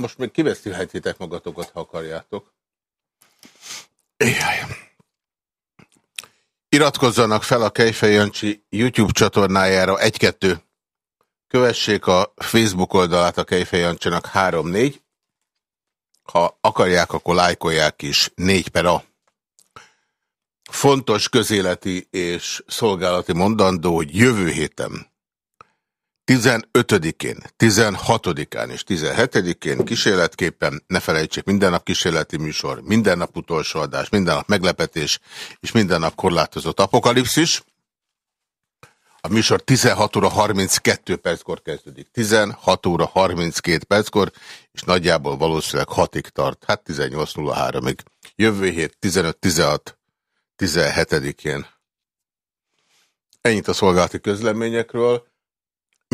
Most még kivesztülhetitek magatokat, ha akarjátok. Jaj. Iratkozzanak fel a Kejfej Jancsi YouTube csatornájára egy-kettő. Kövessék a Facebook oldalát a Kejfej Jancsinak 3-4. Ha akarják, akkor lájkolják is 4 per a. Fontos közéleti és szolgálati mondandó, hogy jövő héten 15-én, 16-án és 17-én kísérletképpen, ne felejtsék, minden nap kísérleti műsor, minden nap utolsó adás, minden nap meglepetés és minden nap korlátozott apokalipszis. A műsor 16 óra 32 perckor kezdődik. 16 óra 32 perckor, és nagyjából valószínűleg 6-ig tart. Hát 18.03-ig. Jövő hét 15-16 17-én. Ennyit a szolgálati közleményekről.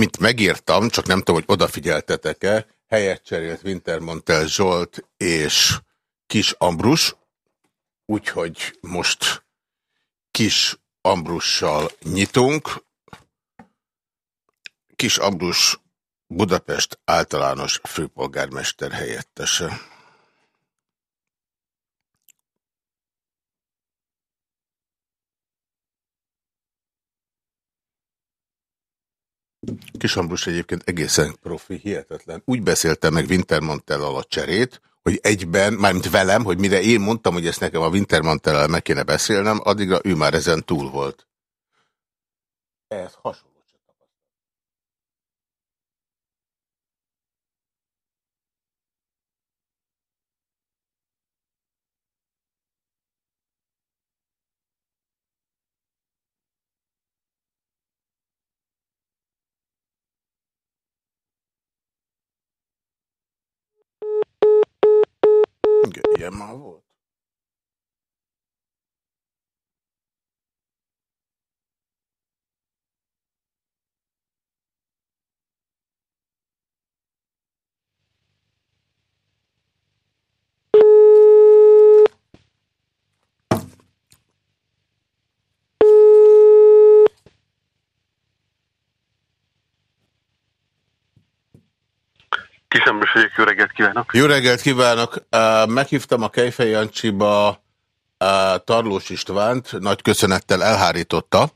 Mint megírtam, csak nem tudom, hogy odafigyeltetek-e, helyet cserélt Wintermontel Zsolt és Kis Ambrus, úgyhogy most Kis Ambrussal nyitunk. Kis Ambrus Budapest általános főpolgármester helyettese. Kis Ambrus egyébként egészen profi, hihetetlen. Úgy beszéltem meg Wintermantellal a cserét, hogy egyben, mármint velem, hogy mire én mondtam, hogy ezt nekem a Wintermantellal meg kéne beszélnem, addigra ő már ezen túl volt. Ez hasonló. Ilyen már volt. Kisembrős vagyok, jó reggelt kívánok! Jó reggelt kívánok! Meghívtam a Kejfej Jancsiba Tarlós Istvánt, nagy köszönettel elhárította,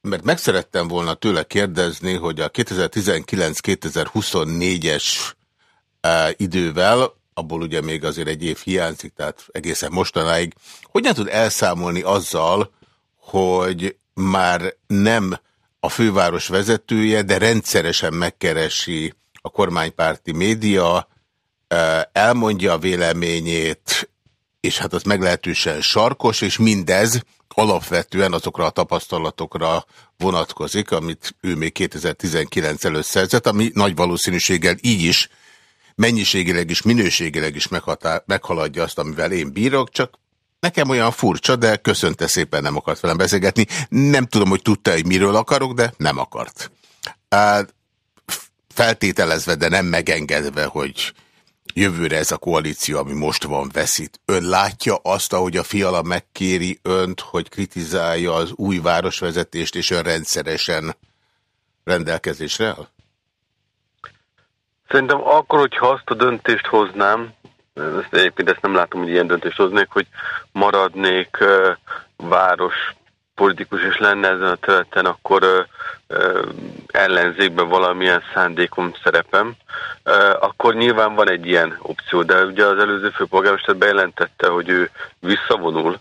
mert meg szerettem volna tőle kérdezni, hogy a 2019-2024-es idővel, abból ugye még azért egy év hiányzik, tehát egészen mostanáig, hogyan tud elszámolni azzal, hogy már nem a főváros vezetője, de rendszeresen megkeresi a kormánypárti média, elmondja a véleményét, és hát az meglehetősen sarkos, és mindez alapvetően azokra a tapasztalatokra vonatkozik, amit ő még 2019 előtt szerzett, ami nagy valószínűséggel így is, mennyiségileg is, minőségileg is meghaladja azt, amivel én bírok, csak nekem olyan furcsa, de köszönte szépen nem akart velem beszélgetni. Nem tudom, hogy tudta, hogy miről akarok, de nem akart feltételezve, de nem megengedve, hogy jövőre ez a koalíció, ami most van, veszít. Ön látja azt, ahogy a fiala megkéri önt, hogy kritizálja az új városvezetést, és ön rendszeresen rendelkezésre áll? Szerintem akkor, hogyha azt a döntést hoznám, ezt egyébként ezt nem látom, hogy ilyen döntést hoznék, hogy maradnék város politikus és lenne ezen a területen, akkor uh, ellenzékben valamilyen szándékom szerepem, akkor nyilván van egy ilyen opció, de ugye az előző főpolgármester bejelentette, hogy ő visszavonul,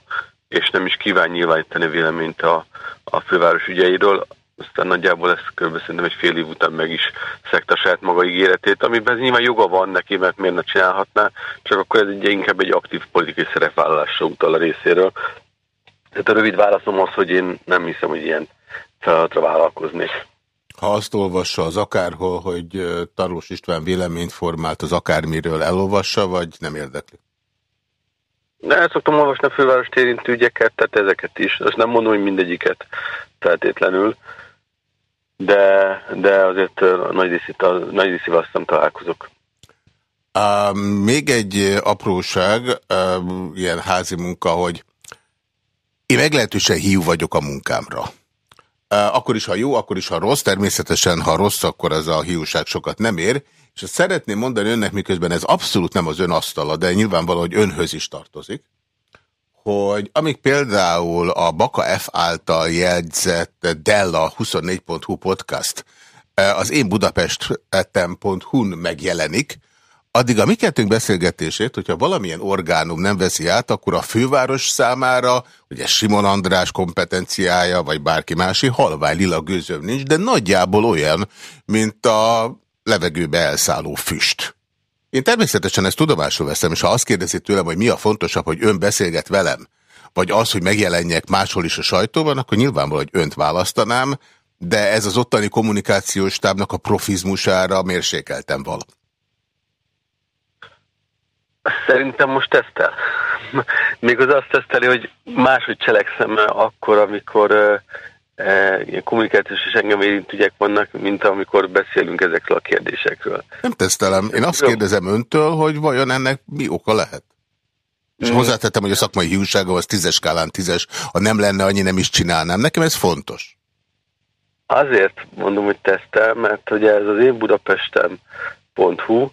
és nem is kíván nyilvánítani véleményt a, a főváros ügyeiről, aztán nagyjából ezt kb. szerintem egy fél év után meg is szekta saját maga ígéretét, amiben nyilván joga van neki, mert miért ne csinálhatná, csak akkor ez egy, inkább egy aktív politikai szerepvállalásra utal a részéről. Tehát a rövid válaszom az, hogy én nem hiszem, hogy ilyen feladatra vállalkozni. Ha azt olvassa az akárhol, hogy Tarlós István véleményt formált az akármiről, elolvassa, vagy nem érdekli? De el szoktam olvasni a főváros érintő ügyeket, tehát ezeket is. Azt nem mondom, hogy mindegyiket feltétlenül, de, de azért nagy, részét, nagy részével azt nem találkozok. Uh, még egy apróság, uh, ilyen házi munka, hogy én meglehetősen hiú vagyok a munkámra. Akkor is, ha jó, akkor is, ha rossz. Természetesen, ha rossz, akkor ez a hiúság sokat nem ér. És azt szeretném mondani önnek, miközben ez abszolút nem az ön asztala, de nyilvánvaló, hogy önhöz is tartozik, hogy amíg például a Baka F által jegyzett Della 24.hu podcast az én budapestem.hu-n megjelenik, addig a mi kettőnk beszélgetését, hogyha valamilyen orgánum nem veszi át, akkor a főváros számára, ugye Simon András kompetenciája, vagy bárki mási, halvány lila gőzöm nincs, de nagyjából olyan, mint a levegőbe elszálló füst. Én természetesen ezt tudomásul veszem, és ha azt kérdezi tőlem, hogy mi a fontosabb, hogy ön beszélget velem, vagy az, hogy megjelenjek máshol is a sajtóban, akkor nyilvánvaló, hogy önt választanám, de ez az ottani kommunikációs tábnak a profizmusára mérsékeltem vala. Szerintem most tesztel. Még az azt teszteli, hogy máshogy cselekszem akkor, amikor e, ilyen kommunikációs és engem érint ügyek vannak, mint amikor beszélünk ezekről a kérdésekről. Nem tesztelem. Én azt kérdezem öntől, hogy vajon ennek mi oka lehet? És hmm. hozzátettem, hogy a szakmai hiúságom az tízes skálán tízes, ha nem lenne, annyi nem is csinálnám. Nekem ez fontos. Azért mondom, hogy tesztel, mert ugye ez az én Budapestem.hu,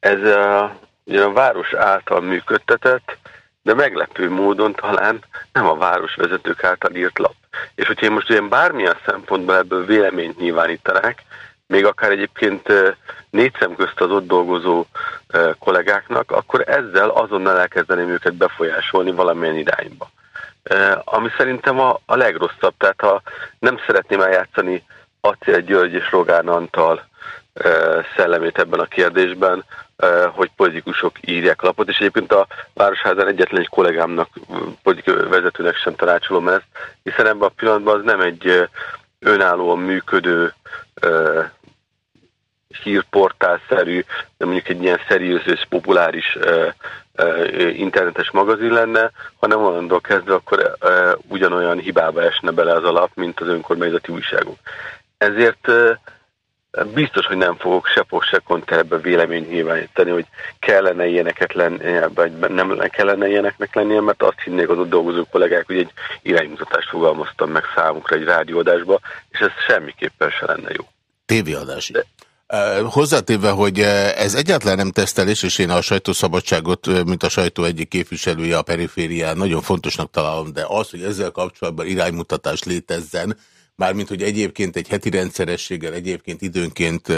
ez a, ugye a város által működtetett, de meglepő módon talán nem a városvezetők által írt lap. És hogyha én most ilyen bármilyen szempontból ebből véleményt nyilvánítanák, még akár egyébként négy szem közt az ott dolgozó kollégáknak, akkor ezzel azonnal elkezdeném őket befolyásolni valamilyen irányba. Ami szerintem a, a legrosszabb, tehát ha nem szeretném eljátszani Acél György és Rogán Antal szellemét ebben a kérdésben, hogy politikusok írják lapot, és egyébként a Városházán egyetlen egy kollégámnak, politikai vezetőnek sem tanácsolom ezt, hiszen ebben a pillanatban az nem egy önállóan működő hírportálszerű, de mondjuk egy ilyen szeriőzős, populáris internetes magazin lenne, hanem onnantól kezdve akkor ugyanolyan hibába esne bele az alap, mint az önkormányzati újságok. Ezért biztos, hogy nem fogok se fog, se kontra ebbe véleményt nyilvánítani, hogy kellene ilyeneket lennie, vagy nem kellene ilyeneknek lennie, mert azt hinnék az ott dolgozó kollégák, hogy egy iránymutatást fogalmaztam meg számukra egy rádióadásba, és ez semmiképpen se lenne jó. Tévéadás. De, Hozzátéve, hogy ez egyáltalán nem tesztelés, és én a sajtószabadságot, mint a sajtó egyik képviselője a periférián nagyon fontosnak találom, de az, hogy ezzel kapcsolatban iránymutatás létezzen, mármint, hogy egyébként egy heti rendszerességgel, egyébként időnként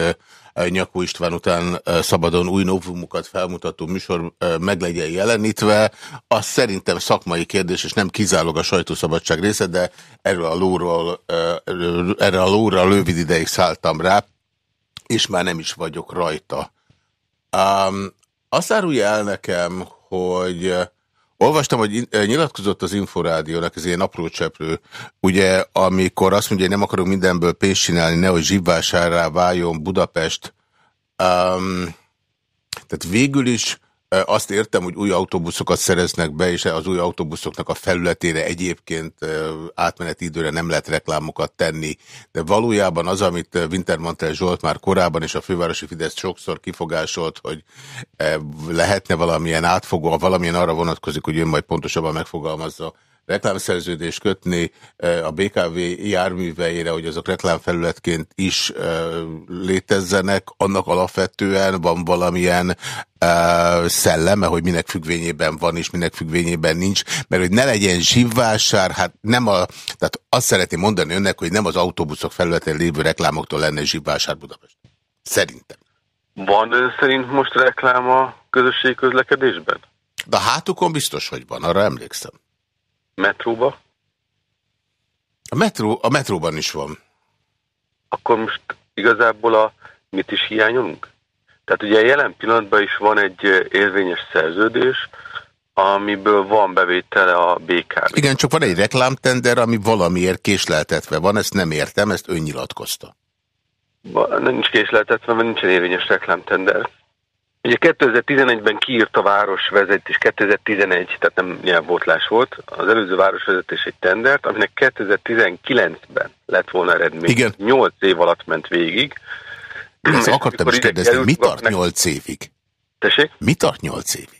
Nyakó István után szabadon új novumokat felmutató műsor meg legyen jelenítve, az szerintem szakmai kérdés, és nem kizárólag a sajtószabadság része, de erről a lóról, erre a lóra rövid ideig szálltam rá, és már nem is vagyok rajta. Um, azt árulja el nekem, hogy olvastam, hogy nyilatkozott az Inforádiónak, ez ilyen apró cseprő, ugye, amikor azt mondja, hogy nem akarok mindenből pénzt csinálni, nehogy zsibvásárrá váljon Budapest. Um, tehát végül is azt értem, hogy új autóbuszokat szereznek be, és az új autóbuszoknak a felületére egyébként átmeneti időre nem lehet reklámokat tenni. De valójában az, amit Wintermantel Zsolt már korábban és a fővárosi Fidesz sokszor kifogásolt, hogy lehetne valamilyen átfogó, valamilyen arra vonatkozik, hogy ön majd pontosabban megfogalmazza, reklámszerződést kötni a BKV járműveire, hogy azok reklámfelületként is létezzenek, annak alapvetően van valamilyen szelleme, hogy minek függvényében van és minek függvényében nincs, mert hogy ne legyen zsivvásár, hát nem a, tehát azt szeretném mondani önnek, hogy nem az autóbuszok felületén lévő reklámoktól lenne zsivvásár Budapest. Szerintem. Van ön szerint most reklám a közösségi közlekedésben? De a hátukon biztos, hogy van, arra emlékszem. Metróba? A, metró, a metróban is van. Akkor most igazából a mit is hiányolunk? Tehát ugye jelen pillanatban is van egy érvényes szerződés, amiből van bevétele a BKV. Igen, csak van egy reklámtender, ami valamiért késleltetve van, ezt nem értem, ezt ön nyilatkozta. Nincs késleltetve, mert nincsen érvényes reklámtender. Ugye 2011-ben kiírt a városvezetés, 2011, tehát nem nyelvbotlás volt, az előző városvezetés egy tendert, aminek 2019-ben lett volna eredmény. Igen. 8 év alatt ment végig. Ezt akartam is kérdezni, mi tart 8 évig? Tessék? Mi tart 8 évig?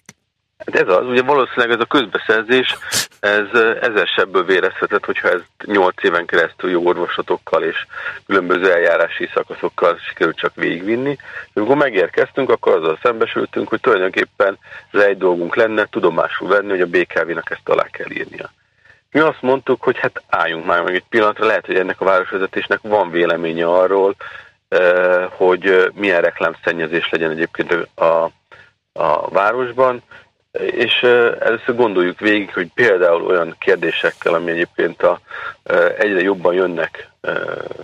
Hát ez az, ugye valószínűleg ez a közbeszerzés, ez ezer sebből vérezhetett, hogyha ez nyolc éven keresztül jó orvosotokkal és különböző eljárási szakaszokkal sikerült csak végigvinni. Amikor megérkeztünk, akkor azzal szembesültünk, hogy tulajdonképpen ez egy dolgunk lenne tudomásul venni, hogy a BKV-nak ezt alá kell írnia. Mi azt mondtuk, hogy hát álljunk már meg egy pillanatra, lehet, hogy ennek a városvezetésnek van véleménye arról, hogy milyen reklámszennyezés legyen egyébként a, a városban, és először gondoljuk végig, hogy például olyan kérdésekkel, ami egyébként a, egyre jobban jönnek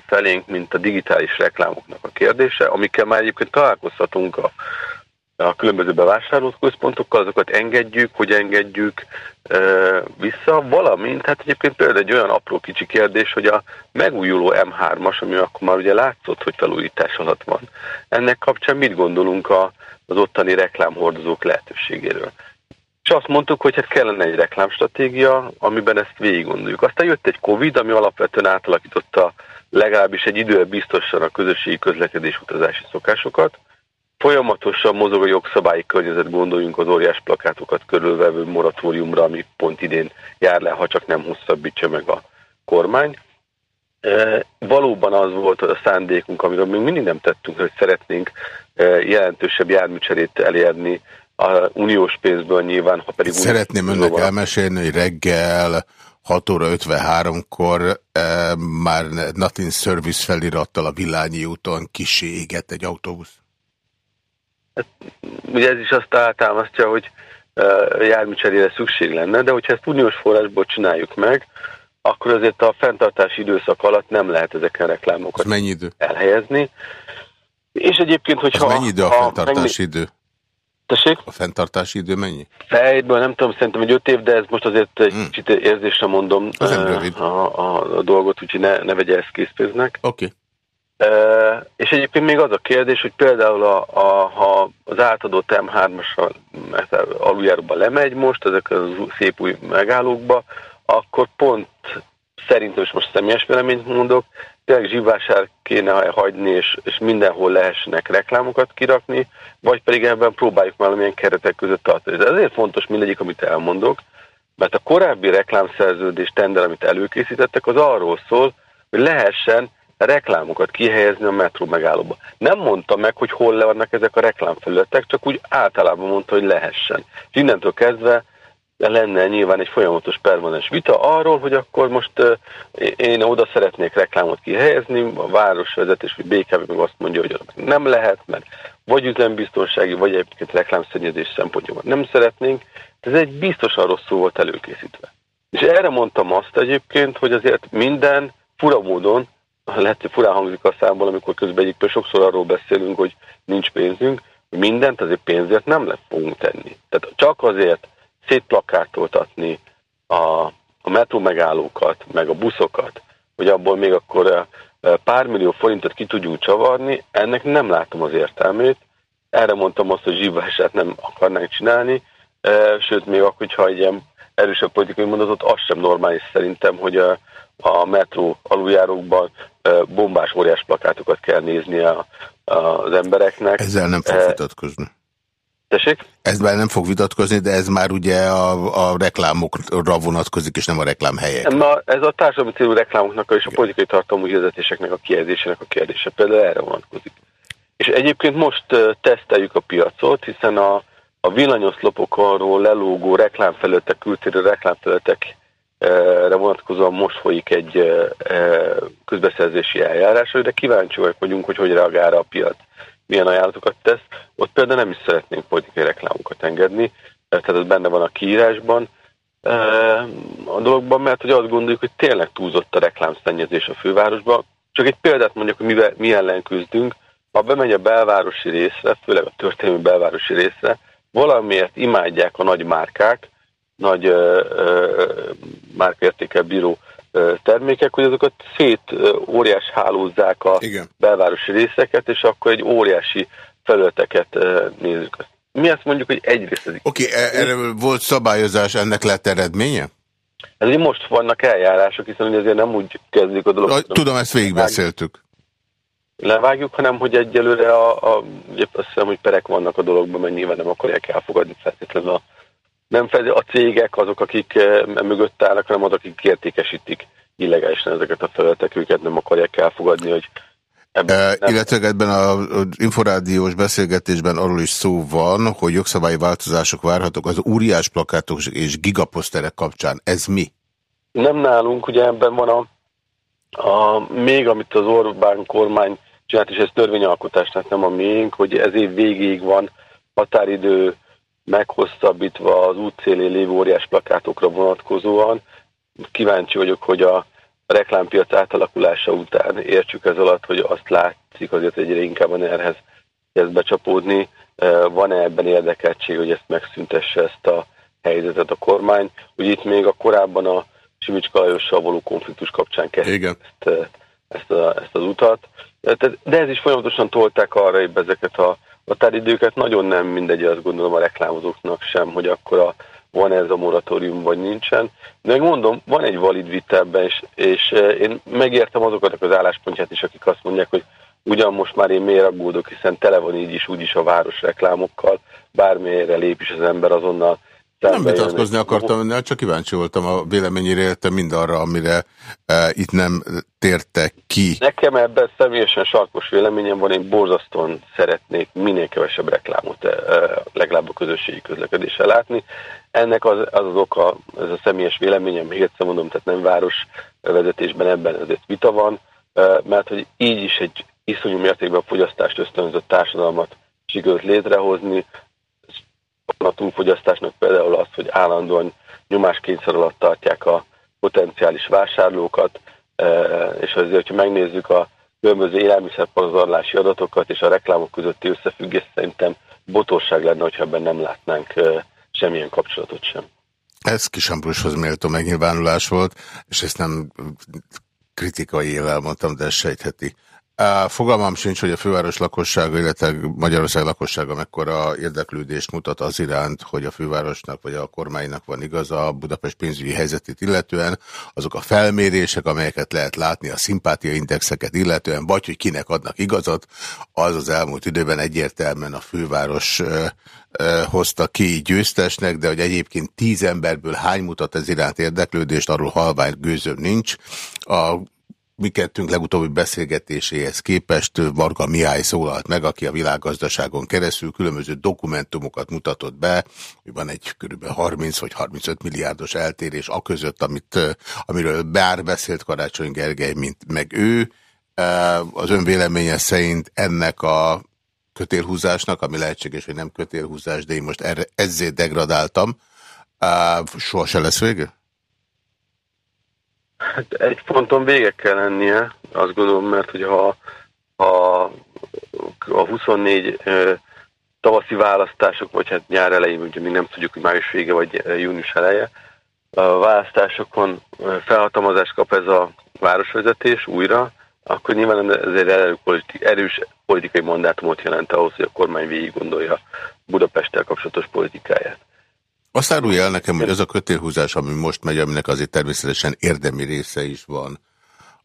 felénk, mint a digitális reklámoknak a kérdése, amikkel már egyébként találkozhatunk a, a különböző bevásárlóközpontokkal, azokat engedjük, hogy engedjük e, vissza, valamint, hát egyébként például egy olyan apró kicsi kérdés, hogy a megújuló M3-as, ami akkor már ugye látszott, hogy felújítás alatt van, ennek kapcsán mit gondolunk a, az ottani reklámhordozók lehetőségéről? És azt mondtuk, hogy hát kellene egy reklámstratégia, amiben ezt végig gondoljuk. Aztán jött egy Covid, ami alapvetően átalakította legalábbis egy időre biztosan a közösségi közlekedés utazási szokásokat. Folyamatosan mozog a jogszabályi környezet, gondoljunk az óriás plakátokat körülvevő moratóriumra, ami pont idén jár le, ha csak nem hosszabbítsa meg a kormány. E, valóban az volt a szándékunk, amiről még mindig nem tettünk, hogy szeretnénk e, jelentősebb járműcserét elérni a uniós pénzből nyilván, ha pedig... Szeretném önnek van. elmesélni, hogy reggel 6 óra 53-kor e, már Nothing Service felirattal a Villányi úton kisé égett egy autóbusz. Hát, ugye ez is azt általmaztja, hogy e, járműcserére szükség lenne, de hogyha ezt uniós forrásból csináljuk meg, akkor azért a fenntartási időszak alatt nem lehet ezeken reklámokat mennyi idő? elhelyezni. És egyébként, hogyha... Az mennyi idő a fenntartási idő? Tessék? A fenntartási idő mennyi? Fejből nem tudom, szerintem egy öt év, de ez most azért egy hmm. kicsit érzésre mondom az a, a, a dolgot, úgyhogy ne, ne vegye ezt készpénznek. Oké. Okay. Uh, és egyébként még az a kérdés, hogy például a, a, ha az átadott M3-as aluljáróba lemegy most, ezek a szép új megállókba, akkor pont szerintem, és most személyes véleményt mondok, tényleg zsivásár kéne hagyni, és, és mindenhol lehessenek reklámokat kirakni, vagy pedig ebben próbáljuk valamilyen keretek között tartani. Ez ezért fontos mindegyik, amit elmondok, mert a korábbi reklámszerződés tender, amit előkészítettek, az arról szól, hogy lehessen reklámokat kihelyezni a metró megállóba. Nem mondta meg, hogy hol vannak ezek a reklámfelületek, csak úgy általában mondta, hogy lehessen. És innentől kezdve lenne nyilván egy folyamatos permanens vita arról, hogy akkor most én oda szeretnék reklámot kihelyezni, a városvezetés vagy BKV meg azt mondja, hogy nem lehet, mert vagy üzembiztonsági, vagy egyébként reklámszennyezés szempontjából nem szeretnénk. Ez egy biztosan rosszul volt előkészítve. És erre mondtam azt egyébként, hogy azért minden fura módon, lehet, hogy furán hangzik a számból, amikor közben egyébként sokszor arról beszélünk, hogy nincs pénzünk, mindent azért pénzért nem le fogunk tenni. Tehát csak azért, szétplakátoltatni a, a metró megállókat, meg a buszokat, hogy abból még akkor eh, pár millió forintot ki tudjunk csavarni, ennek nem látom az értelmét. Erre mondtam azt, hogy zsívását nem akarnánk csinálni, eh, sőt, még akkor, hogyha egy ilyen erősebb politikai mondatot, az sem normális szerintem, hogy a, a metró aluljárókban eh, bombás óriás plakátokat kell nézni a, az embereknek. Ezzel nem fog vitatkozni. Tessék? Ez már nem fog vitatkozni, de ez már ugye a, a reklámokra vonatkozik, és nem a reklámhelyek. Ma ez a társadalmi célú reklámoknak és a politikai tartalmú hirdetéseknek a kijelzésének a kérdése például erre vonatkozik. És egyébként most teszteljük a piacot, hiszen a, a villanyoszlopokról lelógó reklámfelületek, kültérő reklámfelületekre vonatkozóan most folyik egy közbeszerzési eljárás, de kíváncsiak vagyunk, hogy hogy reagál a piac milyen ajánlatokat tesz. Ott például nem is szeretnénk politikai reklámokat engedni, tehát ez benne van a kiírásban a dologban, mert hogy azt gondoljuk, hogy tényleg túlzott a reklámszennyezés a fővárosban. Csak egy példát mondjuk, hogy mivel, mi ellen küzdünk, ha bemegy a belvárosi részre, főleg a történelmi belvárosi részre, valamiért imádják a nagy márkák, nagy ö, ö, márkértékel bíró termékek, hogy azokat szét óriás hálózzák a Igen. belvárosi részeket, és akkor egy óriási felületeket nézzük. Mi azt mondjuk, hogy egyrészt. Oké, okay, e- erre volt szabályozás, ennek lett eredménye? Ez így most vannak eljárások, hiszen ugye azért nem úgy kezdik a dolog. A, tudom, ezt végigbeszéltük. Levágjuk, hanem hogy egyelőre a, a, azt hiszem, hogy perek vannak a dologban, mert nyilván nem akarják elfogadni feltétlenül a nem fedi a cégek azok, akik mögött állnak, hanem azok, akik értékesítik illegálisan ezeket a felületek, őket nem akarják elfogadni, hogy Ebben e, illetve ebben az inforádiós beszélgetésben arról is szó van, hogy jogszabályi változások várhatók az óriás plakátok és gigaposzterek kapcsán. Ez mi? Nem nálunk, ugye ebben van a, a még amit az Orbán kormány csinált, és ez törvényalkotásnak nem a miénk, hogy ez év végéig van határidő meghosszabbítva az útszélén lévő óriás plakátokra vonatkozóan. Kíváncsi vagyok, hogy a reklámpiac átalakulása után értsük ez alatt, hogy azt látszik azért egyre inkább a nerhez kezd becsapódni. Van-e ebben érdekeltség, hogy ezt megszüntesse ezt a helyzetet a kormány? Ugye itt még a korábban a Simicska Lajossal való konfliktus kapcsán kezdte ezt, ezt, a, ezt az utat. De ez is folyamatosan tolták arra hogy ezeket a határidőket. Nagyon nem mindegy, azt gondolom a reklámozóknak sem, hogy akkor a van ez a moratórium, vagy nincsen. De mondom, van egy valid vita és, és eh, én megértem azokat az álláspontját is, akik azt mondják, hogy ugyan most már én miért aggódok, hiszen tele van így is, úgy is a város reklámokkal, bármelyre lép is az ember azonnal nem vitatkozni akartam önnel, csak kíváncsi voltam a véleményére, értem mindarra, amire e, itt nem tértek ki. Nekem ebben személyesen sarkos véleményem van, én borzasztóan szeretnék minél kevesebb reklámot e, legalább a közösségi közlekedéssel látni. Ennek az az, az oka, ez a személyes véleményem, még egyszer mondom, tehát nem város vezetésben ebben ezért vita van, e, mert hogy így is egy iszonyú mértékben a fogyasztást ösztönzött társadalmat sikerült létrehozni, a túlfogyasztásnak például az, hogy állandóan nyomáskényszer alatt tartják a potenciális vásárlókat, e, és azért, hogyha megnézzük a különböző élelmiszerpazarlási adatokat és a reklámok közötti összefüggés, szerintem botorság lenne, hogyha ebben nem látnánk e, semmilyen kapcsolatot sem. Ez Kisambrushoz méltó megnyilvánulás volt, és ezt nem kritikai élel mondtam, de sejtheti. Fogalmam sincs, hogy a főváros lakossága, illetve Magyarország lakossága mekkora érdeklődést mutat az iránt, hogy a fővárosnak vagy a kormánynak van igaza a Budapest pénzügyi helyzetét illetően, azok a felmérések, amelyeket lehet látni, a szimpátiaindexeket illetően, vagy hogy kinek adnak igazat, az az elmúlt időben egyértelműen a főváros hozta ki győztesnek, de hogy egyébként tíz emberből hány mutat ez iránt érdeklődést, arról halvány gőzöm nincs. A mi kettünk legutóbbi beszélgetéséhez képest Varga Mihály szólalt meg, aki a világgazdaságon keresztül különböző dokumentumokat mutatott be, hogy van egy kb. 30 vagy 35 milliárdos eltérés a között, amit, amiről bár beszélt Karácsony Gergely, mint meg ő. Az ön véleménye szerint ennek a kötélhúzásnak, ami lehetséges, hogy nem kötélhúzás, de én most erre, ezzel degradáltam, soha se lesz vége? Hát egy ponton vége kell lennie, azt gondolom, mert hogy ha, ha a 24 tavaszi választások, vagy hát nyár elején, ugye még nem tudjuk, hogy május vége vagy június eleje, a választásokon felhatalmazást kap ez a városvezetés újra, akkor nyilván ez egy erős politikai mandátumot jelent ahhoz, hogy a kormány végig gondolja Budapesttel kapcsolatos politikáját. Azt árulja el nekem, hogy az a kötélhúzás, ami most megy, aminek azért természetesen érdemi része is van,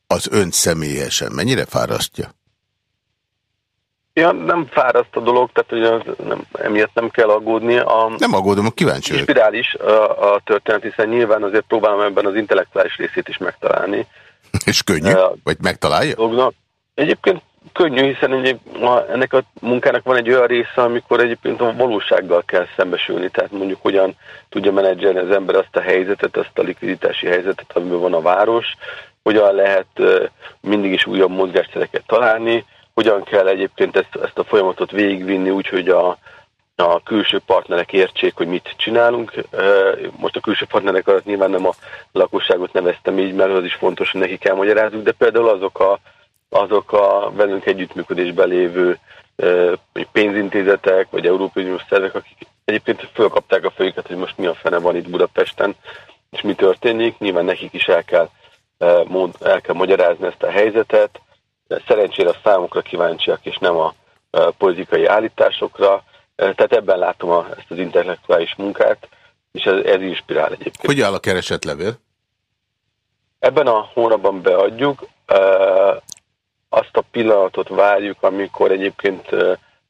az ön személyesen mennyire fárasztja? Ja, nem fáraszt a dolog, tehát hogy nem, emiatt nem kell aggódni. A, nem aggódom, a kíváncsi vagyok. Spirális a, a történet, hiszen nyilván azért próbálom ebben az intellektuális részét is megtalálni. És könnyű? Uh, Vagy megtalálja? Dolgnak. Egyébként könnyű, hiszen egy, ennek a munkának van egy olyan része, amikor egyébként a valósággal kell szembesülni, tehát mondjuk hogyan tudja menedzselni az ember azt a helyzetet, azt a likviditási helyzetet, amiben van a város, hogyan lehet mindig is újabb mozgástereket találni, hogyan kell egyébként ezt, ezt a folyamatot végigvinni úgy, hogy a, a külső partnerek értsék, hogy mit csinálunk. Most a külső partnerek alatt nyilván nem a lakosságot neveztem így, mert az is fontos, hogy nekik elmagyarázzuk, de például azok a azok a velünk együttműködésben lévő pénzintézetek, vagy Európai Uniós szervek, akik egyébként fölkapták a fejüket, hogy most mi a fene van itt Budapesten, és mi történik. Nyilván nekik is el kell, el kell magyarázni ezt a helyzetet. Szerencsére a számokra kíváncsiak, és nem a politikai állításokra. Tehát ebben látom a, ezt az intellektuális munkát, és ez, ez inspirál egyébként. Hogy áll a keresetlevél? Ebben a hónapban beadjuk azt a pillanatot várjuk, amikor egyébként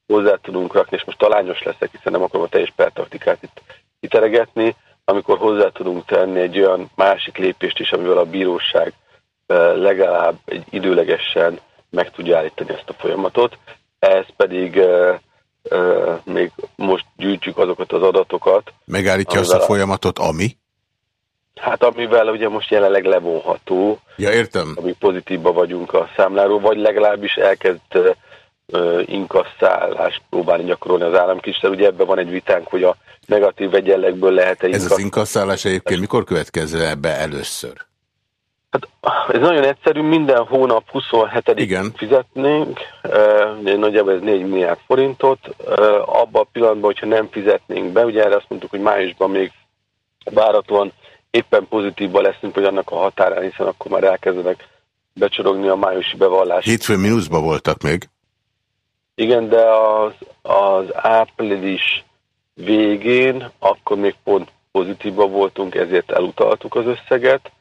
hozzá tudunk rakni, és most talányos leszek, hiszen nem akarom a teljes pertaktikát itt kiteregetni, amikor hozzá tudunk tenni egy olyan másik lépést is, amivel a bíróság legalább egy időlegesen meg tudja állítani ezt a folyamatot. Ez pedig még most gyűjtjük azokat az adatokat. Megállítja azt a folyamatot, ami? Hát amivel ugye most jelenleg levonható. Ja, értem. Ami pozitívban vagyunk a számláról, vagy legalábbis elkezd uh, inkasszálást próbálni gyakorolni az államkincstár. Ugye ebben van egy vitánk, hogy a negatív egyenlegből lehet-e Ez az inkasszálás egyébként mikor következne be először? Hát ez nagyon egyszerű, minden hónap 27 Igen. fizetnénk, uh, nagyjából ez 4 milliárd forintot, uh, abban a pillanatban, hogyha nem fizetnénk be, ugye erre azt mondtuk, hogy májusban még váratóan éppen pozitívban leszünk, hogy annak a határán, hiszen akkor már elkezdenek becsorogni a májusi bevallás. Hétfő mínuszban voltak még? Igen, de az, az április végén, akkor még pont pozitívban voltunk, ezért elutaltuk az összeget.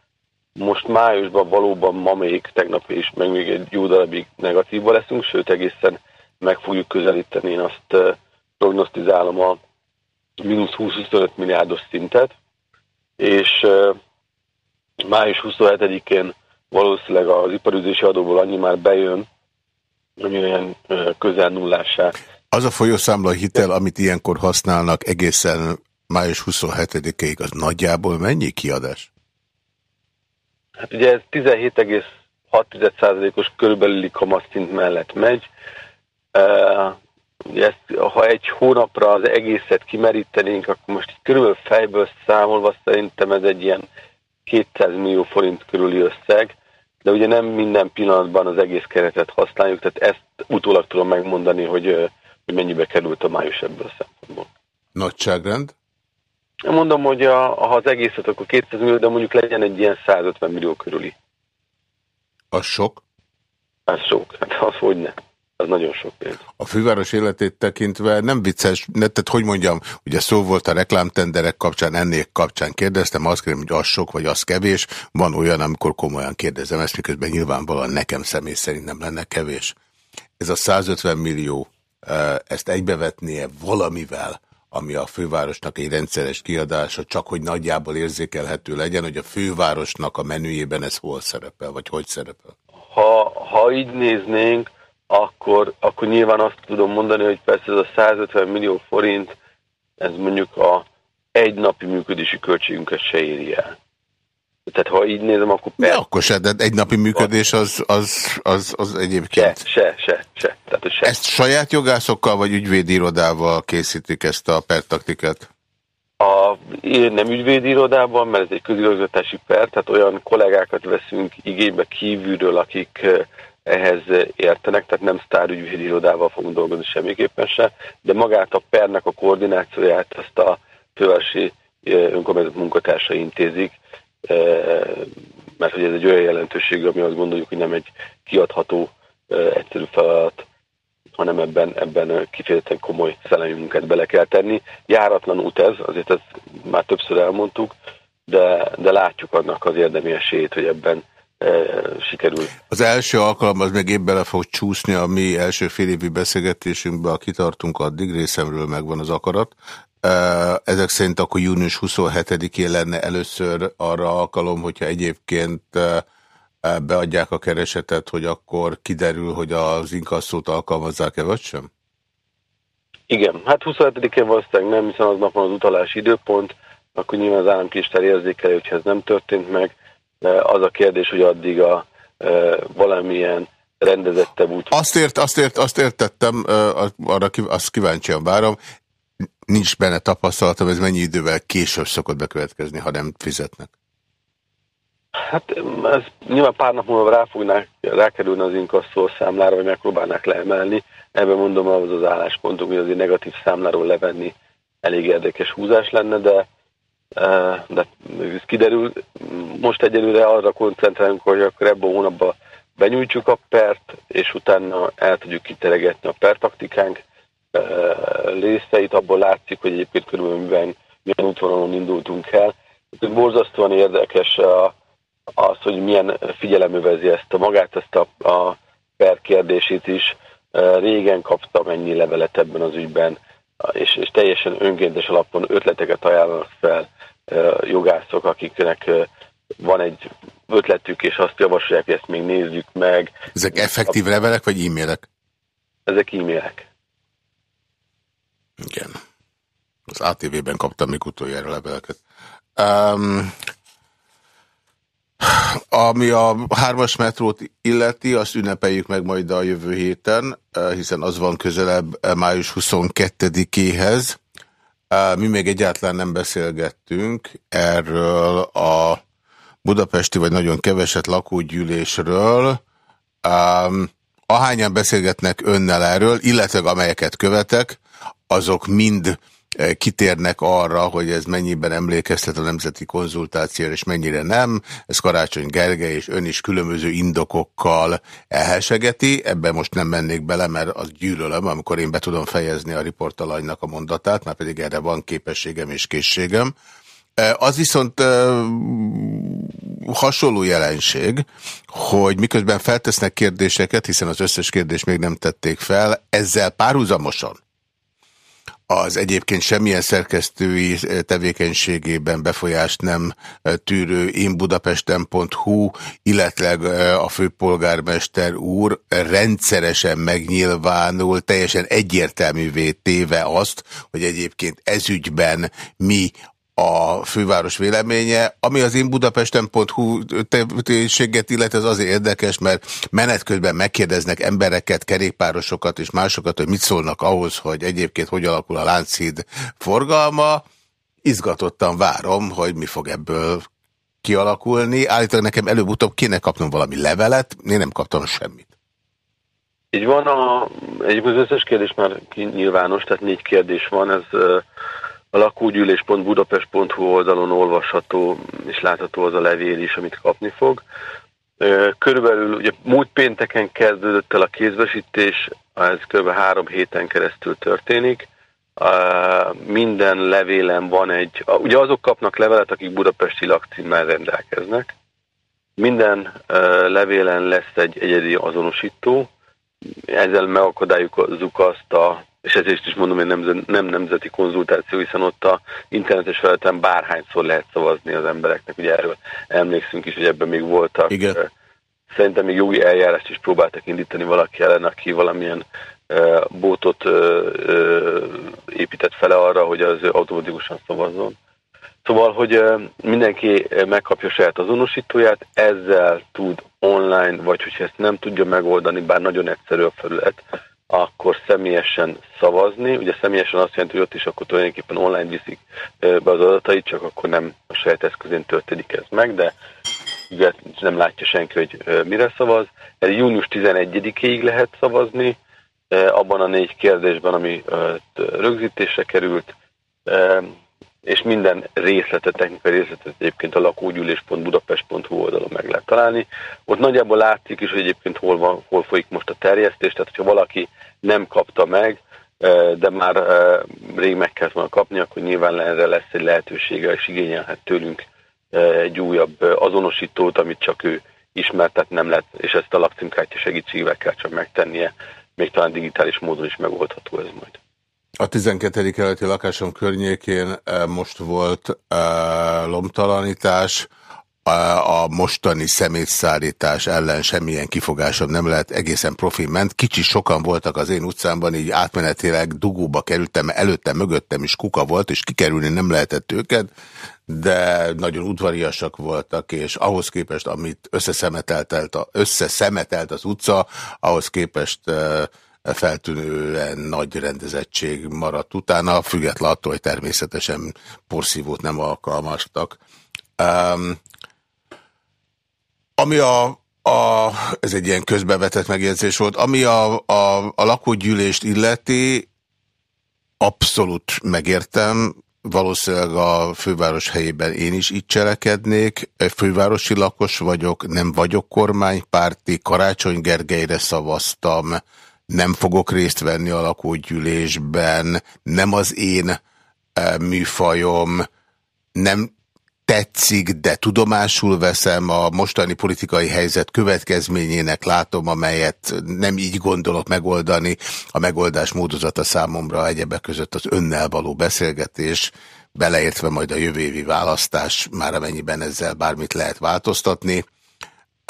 Most májusban valóban ma még, tegnap is, meg még egy jó darabig negatívban leszünk, sőt egészen meg fogjuk közelíteni, én azt uh, prognosztizálom a mínusz 20-25 milliárdos szintet, és május 27-én valószínűleg az iparüzési adóból annyi már bejön, ami olyan közel nullásá. Az a folyószámla hitel, amit ilyenkor használnak egészen május 27-ig, az nagyjából mennyi kiadás? Hát ugye ez 17,6%-os körülbelüli kamaszint mellett megy. Ezt, ha egy hónapra az egészet kimerítenénk, akkor most körülbelül fejből számolva szerintem ez egy ilyen 200 millió forint körüli összeg, de ugye nem minden pillanatban az egész keretet használjuk, tehát ezt utólag tudom megmondani, hogy, hogy mennyibe került a május ebből a szempontból. Nagyságrend? Mondom, hogy a, ha az egészet, akkor 200 millió, de mondjuk legyen egy ilyen 150 millió körüli. Az sok? Az sok, hát az hogy ne. Az nagyon sok pénz. A főváros életét tekintve nem vicces, tehát hogy mondjam, ugye szó volt a reklámtenderek kapcsán, ennél kapcsán kérdeztem, azt kérem, hogy az sok vagy az kevés. Van olyan, amikor komolyan kérdezem ezt, miközben nyilvánvalóan nekem személy szerint nem lenne kevés. Ez a 150 millió, eh, ezt egybevetnie valamivel, ami a fővárosnak egy rendszeres kiadása, csak hogy nagyjából érzékelhető legyen, hogy a fővárosnak a menüjében ez hol szerepel, vagy hogy szerepel? Ha, ha így néznénk, akkor, akkor nyilván azt tudom mondani, hogy persze ez a 150 millió forint, ez mondjuk a egy napi működési költségünket se éri el. Tehát ha így nézem, akkor persze. De akkor se, de egy napi működés az, az, az, az egyébként... Se, se, se. se. Tehát, se. Ezt saját jogászokkal vagy ügyvédirodával készítik ezt a pertaktikát? A, én nem ügyvédirodában, mert ez egy közigazgatási per, tehát olyan kollégákat veszünk igénybe kívülről, akik ehhez értenek, tehát nem sztárügyvédirodával fogunk dolgozni semmiképpen se, de magát a pernek a koordinációját azt a fővárosi önkormányzat munkatársa intézik, mert hogy ez egy olyan jelentőség, ami azt gondoljuk, hogy nem egy kiadható egyszerű feladat, hanem ebben, ebben kifejezetten komoly szellemi munkát bele kell tenni. Járatlan út ez, azért ezt már többször elmondtuk, de, de látjuk annak az érdemi esélyét, hogy ebben sikerül. Az első alkalom az még épp bele fog csúszni a mi első fél évi beszélgetésünkbe, a kitartunk addig, részemről megvan az akarat. Ezek szerint akkor június 27-én lenne először arra alkalom, hogyha egyébként beadják a keresetet, hogy akkor kiderül, hogy az inkasszót alkalmazzák-e, vagy sem? Igen, hát 27-én valószínűleg nem, hiszen aznap van az utalási időpont, akkor nyilván az államkincstár érzékelő, hogyha ez nem történt meg, az a kérdés, hogy addig a valamilyen rendezettebb út. Azt, ért, azt, ért, azt értettem, arra azt kíváncsian várom, nincs benne tapasztalatom, ez mennyi idővel később szokott bekövetkezni, ha nem fizetnek? Hát ez nyilván pár nap múlva rá fognák, rákerülni az inkasszó számlára, vagy megpróbálnák leemelni. Ebben mondom, az az álláspontunk, hogy azért negatív számláról levenni elég érdekes húzás lenne, de, de ez kiderül. Most egyelőre arra koncentrálunk, hogy akkor ebben a hónapban benyújtsuk a pert, és utána el tudjuk kiteregetni a pertaktikánk részeit. Abból látszik, hogy egyébként körülbelül milyen útvonalon indultunk el. Borzasztóan érdekes az, hogy milyen figyelem övezi ezt a magát, ezt a, a per kérdését is. Régen kaptam ennyi levelet ebben az ügyben, és, és teljesen önkéntes alapon ötleteket ajánlanak fel jogászok, akiknek van egy ötletük, és azt javasolják, hogy ezt még nézzük meg. Ezek effektív levelek, vagy e-mailek? Ezek e-mailek. Igen. Az ATV-ben kaptam még utoljára leveleket. Um, ami a hármas metrót illeti, azt ünnepeljük meg majd a jövő héten, hiszen az van közelebb május 22-éhez. Mi még egyáltalán nem beszélgettünk erről a budapesti, vagy nagyon keveset lakógyűlésről. Ahányan beszélgetnek önnel erről, illetve amelyeket követek, azok mind kitérnek arra, hogy ez mennyiben emlékeztet a nemzeti konzultációra, és mennyire nem. Ez Karácsony Gergely és ön is különböző indokokkal elhesegeti. Ebben most nem mennék bele, mert az gyűlölöm, amikor én be tudom fejezni a riportalanynak a mondatát, már pedig erre van képességem és készségem. E, az viszont uh, hasonló jelenség, hogy miközben feltesznek kérdéseket, hiszen az összes kérdést még nem tették fel, ezzel párhuzamosan az egyébként semmilyen szerkesztői eh, tevékenységében befolyást nem eh, tűrő én budapesten.hu, illetve eh, a főpolgármester úr rendszeresen megnyilvánul, teljesen egyértelművé téve azt, hogy egyébként ezügyben mi a főváros véleménye. Ami az én budapesten.hu térséget illet, ez azért érdekes, mert menet közben megkérdeznek embereket, kerékpárosokat és másokat, hogy mit szólnak ahhoz, hogy egyébként hogy alakul a Lánchíd forgalma. Izgatottan várom, hogy mi fog ebből kialakulni. Állítólag nekem előbb-utóbb kéne kapnom valami levelet, én nem kaptam semmit. Így van, a, egyébként az összes kérdés már nyilvános, tehát négy kérdés van, ez a lakógyűlés.budapest.hu oldalon olvasható és látható az a levél is, amit kapni fog. Körülbelül ugye múlt pénteken kezdődött el a kézbesítés, ez kb. három héten keresztül történik. Minden levélen van egy, ugye azok kapnak levelet, akik budapesti lakcímmel rendelkeznek. Minden levélen lesz egy egyedi azonosító, ezzel megakadályozzuk azt a és ezért is mondom, hogy nem, nem nemzeti konzultáció, hiszen ott a internetes felületen bárhányszor lehet szavazni az embereknek, ugye erről emlékszünk is, hogy ebben még voltak. Igen. Szerintem még jogi eljárást is próbáltak indítani valaki ellen, aki valamilyen uh, bótot uh, uh, épített fele arra, hogy az automatikusan szavazzon. Szóval, hogy mindenki megkapja saját azonosítóját, ezzel tud online, vagy hogyha ezt nem tudja megoldani, bár nagyon egyszerű a felület, akkor személyesen szavazni. Ugye személyesen azt jelenti, hogy ott is akkor tulajdonképpen online viszik be az adatait, csak akkor nem a saját eszközén történik ez meg, de ugye nem látja senki, hogy mire szavaz. Ez június 11-ig lehet szavazni, abban a négy kérdésben, ami rögzítésre került és minden részletet, technikai részletet egyébként a lakógyűlés.budapest.hu oldalon meg lehet találni. Ott nagyjából látszik is, hogy egyébként hol, van, hol folyik most a terjesztés, tehát hogyha valaki nem kapta meg, de már rég meg kellett volna kapni, akkor nyilván erre lesz egy lehetősége, és igényelhet tőlünk egy újabb azonosítót, amit csak ő ismert, tehát nem lehet, és ezt a lakcímkártya segítségével kell csak megtennie, még talán digitális módon is megoldható ez majd. A 12. keleti lakásom környékén most volt lomtalanítás, a mostani szemétszállítás ellen semmilyen kifogásom nem lehet, egészen profi ment. Kicsi sokan voltak az én utcámban, így átmenetileg dugóba kerültem, előttem, mögöttem is kuka volt, és kikerülni nem lehetett őket, de nagyon udvariasak voltak, és ahhoz képest, amit összeszemetelt, összeszemetelt az utca, ahhoz képest feltűnően nagy rendezettség maradt utána, független attól, hogy természetesen porszívót nem alkalmaztak. Um, ami a, a, ez egy ilyen közbevetett megjegyzés volt, ami a, a, a lakógyűlést illeti, abszolút megértem, valószínűleg a főváros helyében én is így cselekednék. Fővárosi lakos vagyok, nem vagyok kormánypárti, Karácsony Gergelyre szavaztam, nem fogok részt venni a lakógyűlésben, nem az én e, műfajom, nem tetszik, de tudomásul veszem, a mostani politikai helyzet következményének látom, amelyet nem így gondolok megoldani. A megoldás módozata számomra egyebek között az önnel való beszélgetés, beleértve majd a jövő évi választás, már amennyiben ezzel bármit lehet változtatni.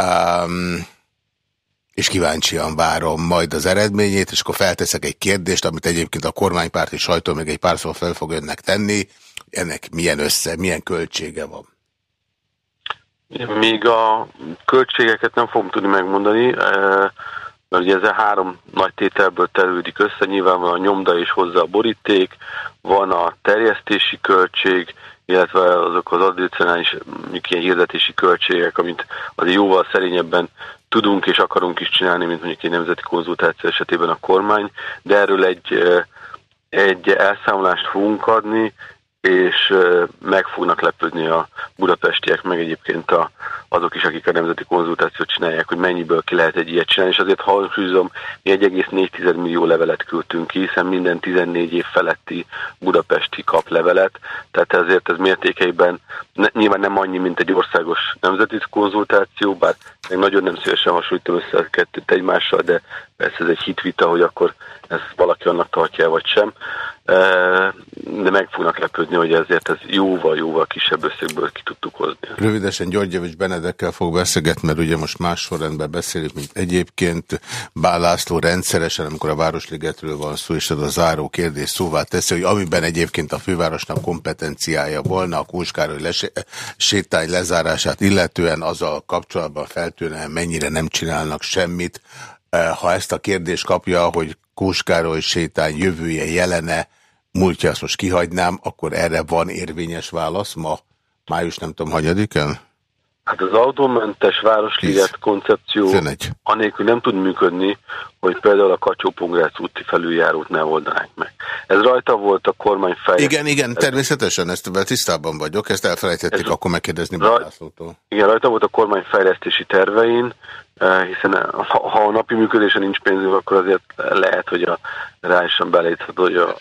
Um, és kíváncsian várom majd az eredményét, és akkor felteszek egy kérdést, amit egyébként a kormánypárti sajtó még egy párszor fel fog önnek tenni, ennek milyen össze, milyen költsége van? Még a költségeket nem fogom tudni megmondani, eh, mert ugye ezzel három nagy tételből terülődik össze, nyilván van a nyomda és hozzá a boríték, van a terjesztési költség, illetve azok az addicionális ilyen hirdetési költségek, amit azért jóval szerényebben tudunk és akarunk is csinálni, mint mondjuk egy nemzeti konzultáció esetében a kormány, de erről egy, egy elszámolást fogunk adni, és meg fognak lepődni a budapestiek, meg egyébként a, azok is, akik a nemzeti konzultációt csinálják, hogy mennyiből ki lehet egy ilyet csinálni, és azért hangsúlyozom, mi 1,4 millió levelet küldtünk ki, hiszen minden 14 év feletti budapesti kap levelet, tehát ezért ez mértékeiben ne, nyilván nem annyi, mint egy országos nemzeti konzultáció, bár még nagyon nem szívesen hasonlítom össze a kettőt egymással, de persze ez egy hitvita, hogy akkor ezt valaki annak tartja vagy sem de meg fognak lepődni, hogy ezért ez jóval-jóval kisebb összegből ki tudtuk hozni. Rövidesen Györgyevics Benedekkel fog beszélgetni, mert ugye most más sorrendben beszélünk, mint egyébként. Bál László rendszeresen, amikor a Városligetről van szó, és ez a záró kérdés szóvá teszi, hogy amiben egyébként a fővárosnak kompetenciája volna, a Kóskároly sétány lezárását illetően azzal kapcsolatban feltűnően mennyire nem csinálnak semmit. Ha ezt a kérdést kapja, hogy Kóskároly sétány jövője jelene, múltja azt most kihagynám, akkor erre van érvényes válasz ma, május nem tudom, hanyadikán? Hát az autómentes Városliget koncepció Főnegy. anélkül nem tud működni, hogy például a kacsó úti felüljárót ne oldanánk meg. Ez rajta volt a kormány fej. Igen, igen, természetesen, ezt tisztában vagyok, ezt elfelejtették ez akkor megkérdezni Bálászlótól. Igen, rajta volt a kormány fejlesztési tervein, eh, hiszen eh, ha, ha a napi működésen nincs pénzünk, akkor azért lehet, hogy a rá is beléthető, hogy a...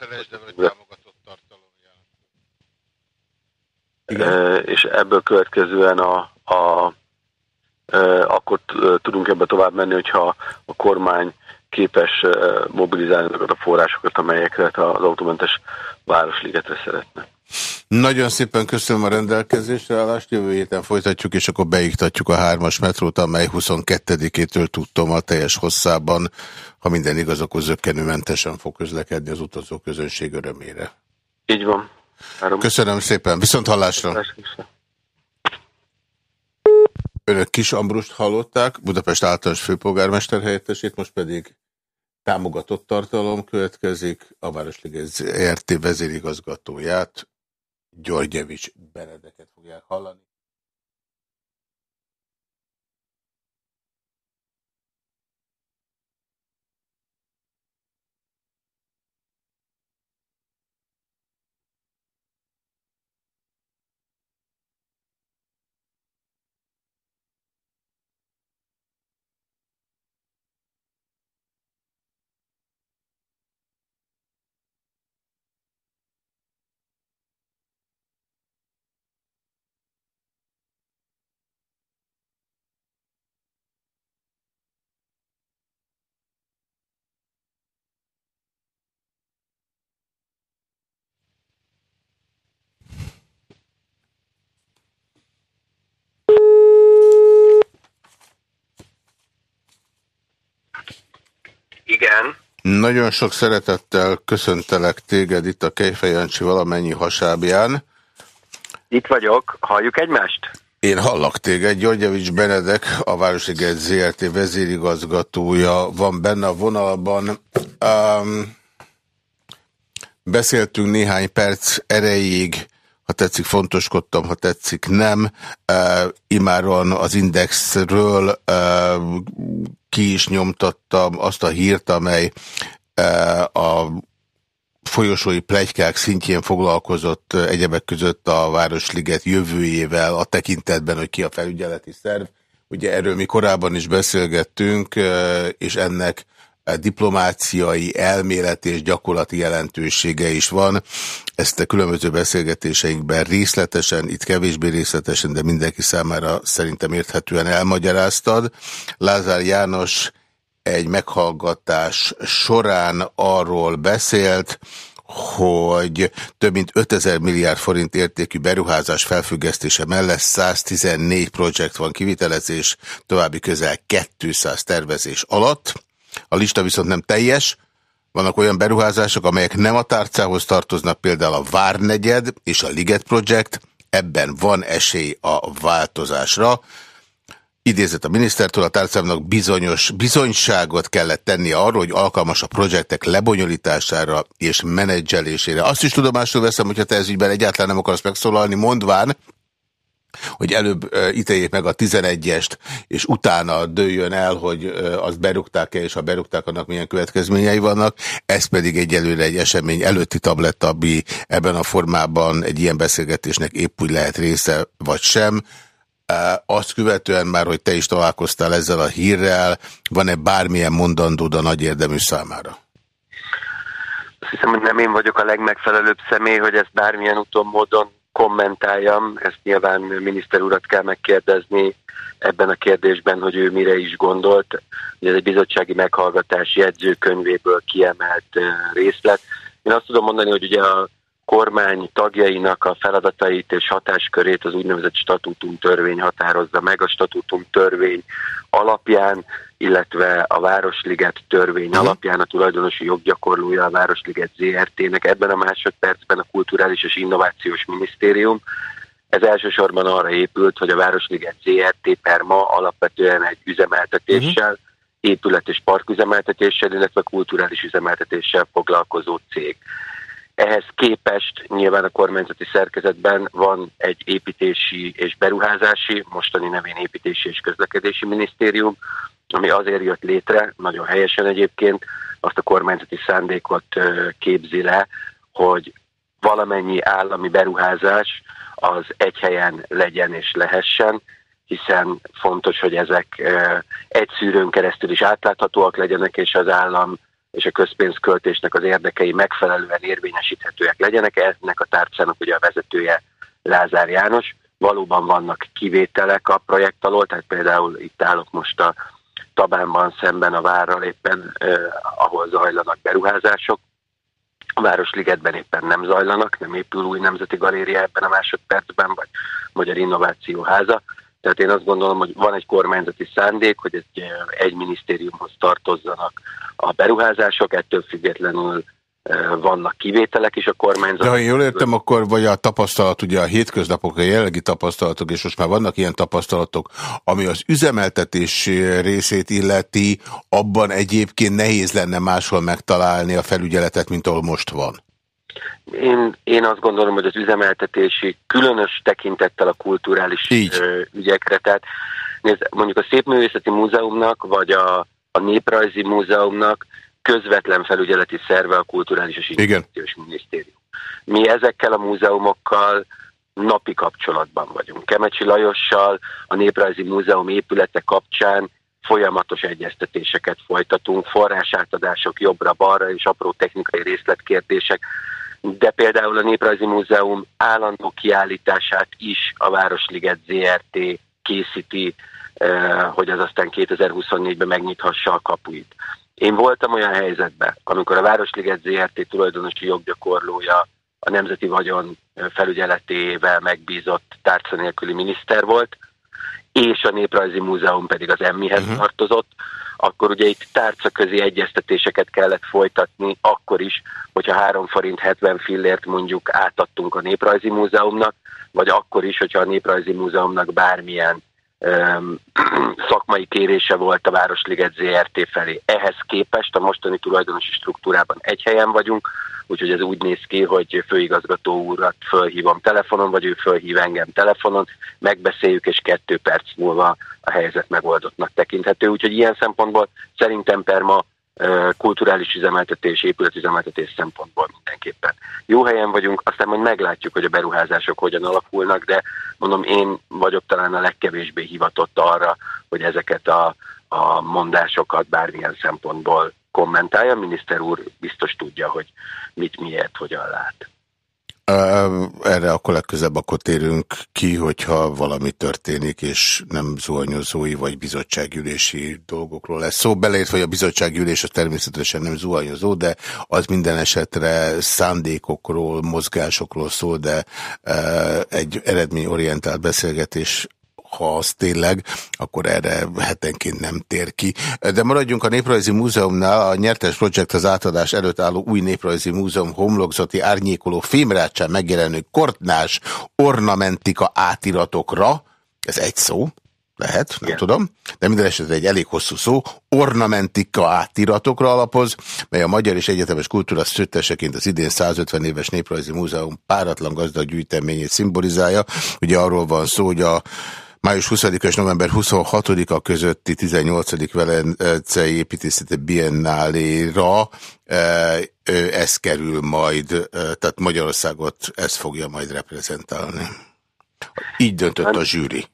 Igen. És ebből következően a, a, akkor tudunk ebbe tovább menni, hogyha a kormány képes mobilizálni azokat a forrásokat, amelyeket az autómentes városligetre szeretne. Nagyon szépen köszönöm a rendelkezésre állást, jövő héten folytatjuk, és akkor beiktatjuk a hármas metrót, amely 22-től tudtom a teljes hosszában, ha minden igaz, akkor zöggenőmentesen fog közlekedni az utazó közönség örömére. Így van. Várom. Köszönöm szépen, viszont hallásra! Önök Kis Ambrust hallották, Budapest általános főpolgármester helyettesét, most pedig támogatott tartalom következik, a Városliges ERT vezérigazgatóját, Györgyevics Benedeket fogják hallani. Igen. Nagyon sok szeretettel köszöntelek téged itt a Kejfejancsi valamennyi hasábján. Itt vagyok, halljuk egymást? Én hallak téged, Györgyevics Benedek, a Városliget ZRT vezérigazgatója van benne a vonalban. Um, beszéltünk néhány perc erejéig, ha tetszik fontoskodtam, ha tetszik nem. Uh, imáron az Indexről uh, ki is nyomtattam azt a hírt, amely e, a folyosói plegykák szintjén foglalkozott e, egyebek között a Városliget jövőjével a tekintetben, hogy ki a felügyeleti szerv. Ugye erről mi korábban is beszélgettünk, e, és ennek diplomáciai, elmélet és gyakorlati jelentősége is van. Ezt a különböző beszélgetéseinkben részletesen, itt kevésbé részletesen, de mindenki számára szerintem érthetően elmagyaráztad. Lázár János egy meghallgatás során arról beszélt, hogy több mint 5000 milliárd forint értékű beruházás felfüggesztése mellett 114 projekt van kivitelezés, további közel 200 tervezés alatt. A lista viszont nem teljes, vannak olyan beruházások, amelyek nem a tárcához tartoznak, például a Várnegyed és a Liget Project, ebben van esély a változásra. Idézett a minisztertől, a tárcámnak bizonyos bizonyságot kellett tenni arról, hogy alkalmas a projektek lebonyolítására és menedzselésére. Azt is tudomásul veszem, hogyha te ez ügyben egyáltalán nem akarsz megszólalni, mondván, hogy előbb ítéljék meg a 11-est, és utána dőljön el, hogy azt berúgták-e, és ha berúgták, annak milyen következményei vannak. Ez pedig egyelőre egy esemény előtti tablett, ami ebben a formában egy ilyen beszélgetésnek épp úgy lehet része, vagy sem. Azt követően már, hogy te is találkoztál ezzel a hírrel, van-e bármilyen mondandód a nagy érdemű számára? Azt hiszem, hogy nem én vagyok a legmegfelelőbb személy, hogy ezt bármilyen úton, módon kommentáljam. Ezt nyilván miniszter urat kell megkérdezni ebben a kérdésben, hogy ő mire is gondolt. Ez egy bizottsági meghallgatás jegyzőkönyvéből kiemelt részlet. Én azt tudom mondani, hogy ugye a kormány tagjainak a feladatait és hatáskörét az úgynevezett statútum törvény határozza meg. A statútum törvény alapján, illetve a Városliget törvény uh-huh. alapján a tulajdonosi joggyakorlója a Városliget ZRT-nek ebben a másodpercben a Kulturális és Innovációs Minisztérium. Ez elsősorban arra épült, hogy a Városliget ZRT per ma alapvetően egy üzemeltetéssel, uh-huh. épület- és parküzemeltetéssel, illetve kulturális üzemeltetéssel foglalkozó cég. Ehhez képest nyilván a kormányzati szerkezetben van egy építési és beruházási, mostani nevén építési és közlekedési minisztérium, ami azért jött létre, nagyon helyesen egyébként, azt a kormányzati szándékot képzi le, hogy valamennyi állami beruházás az egy helyen legyen és lehessen, hiszen fontos, hogy ezek egy szűrőn keresztül is átláthatóak legyenek, és az állam és a közpénzköltésnek az érdekei megfelelően érvényesíthetőek legyenek. Ennek a tárcának ugye a vezetője Lázár János. Valóban vannak kivételek a projekt alól, tehát például itt állok most a Tabánban szemben a várral éppen, eh, ahol zajlanak beruházások. A Városligetben éppen nem zajlanak, nem épül új nemzeti galéria ebben a másodpercben, vagy Magyar Innováció Háza. Tehát én azt gondolom, hogy van egy kormányzati szándék, hogy egy, egy minisztériumhoz tartozzanak a beruházások, ettől függetlenül vannak kivételek is a kormányzat. De ha jól értem, akkor vagy a tapasztalat, ugye a hétköznapok, a jelenlegi tapasztalatok, és most már vannak ilyen tapasztalatok, ami az üzemeltetés részét illeti, abban egyébként nehéz lenne máshol megtalálni a felügyeletet, mint ahol most van. Én, én azt gondolom, hogy az üzemeltetési különös tekintettel a kulturális Így. ügyekre, tehát nézd, mondjuk a Szépművészeti Múzeumnak, vagy a, a Néprajzi Múzeumnak közvetlen felügyeleti szerve a Kulturális és Innovációs Minisztérium. Mi ezekkel a múzeumokkal napi kapcsolatban vagyunk. Kemecsi Lajossal a Néprajzi Múzeum épülete kapcsán folyamatos egyeztetéseket folytatunk, forrásátadások jobbra-balra és apró technikai részletkérdések de például a Néprajzi Múzeum állandó kiállítását is a Városliget ZRT készíti, eh, hogy az aztán 2024-ben megnyithassa a kapuit. Én voltam olyan helyzetben, amikor a Városliget ZRT tulajdonosi joggyakorlója a Nemzeti Vagyon felügyeletével megbízott tárca nélküli miniszter volt, és a Néprajzi Múzeum pedig az emmihez uh-huh. tartozott, akkor ugye itt tárcaközi egyeztetéseket kellett folytatni, akkor is, hogyha 3 forint 70 fillért mondjuk átadtunk a Néprajzi Múzeumnak, vagy akkor is, hogyha a Néprajzi Múzeumnak bármilyen szakmai kérése volt a Városliget ZRT felé. Ehhez képest a mostani tulajdonosi struktúrában egy helyen vagyunk, úgyhogy ez úgy néz ki, hogy főigazgató úrat fölhívom telefonon, vagy ő fölhív engem telefonon, megbeszéljük, és kettő perc múlva a helyzet megoldottnak tekinthető. Úgyhogy ilyen szempontból szerintem per ma kulturális üzemeltetés, épületüzemeltetés szempontból mindenképpen. Jó helyen vagyunk, aztán majd meglátjuk, hogy a beruházások hogyan alakulnak, de mondom, én vagyok talán a legkevésbé hivatott arra, hogy ezeket a, a mondásokat bármilyen szempontból kommentálja, miniszter úr biztos tudja, hogy mit, miért, hogyan lát. Erre akkor legközebb akkor térünk ki, hogyha valami történik, és nem zuhanyozói vagy bizottsággyűlési dolgokról lesz szó. Beleért, hogy a bizottsággyűlés az természetesen nem zuhanyozó, de az minden esetre szándékokról, mozgásokról szól, de egy eredményorientált beszélgetés ha az tényleg, akkor erre hetenként nem tér ki. De maradjunk a Néprajzi Múzeumnál, a nyertes projekt az átadás előtt álló új Néprajzi Múzeum homlokzati árnyékoló fémrácsán megjelenő kortnás ornamentika átiratokra, ez egy szó, lehet, nem Igen. tudom, de minden esetre egy elég hosszú szó, ornamentika átiratokra alapoz, mely a Magyar és Egyetemes Kultúra szötteseként az idén 150 éves Néprajzi Múzeum páratlan gazdag gyűjteményét szimbolizálja. Ugye arról van szó, hogy a május 20 és november 26-a közötti 18. Velencei építészeti biennáléra ez kerül majd, tehát Magyarországot ez fogja majd reprezentálni. Így döntött a zsűri.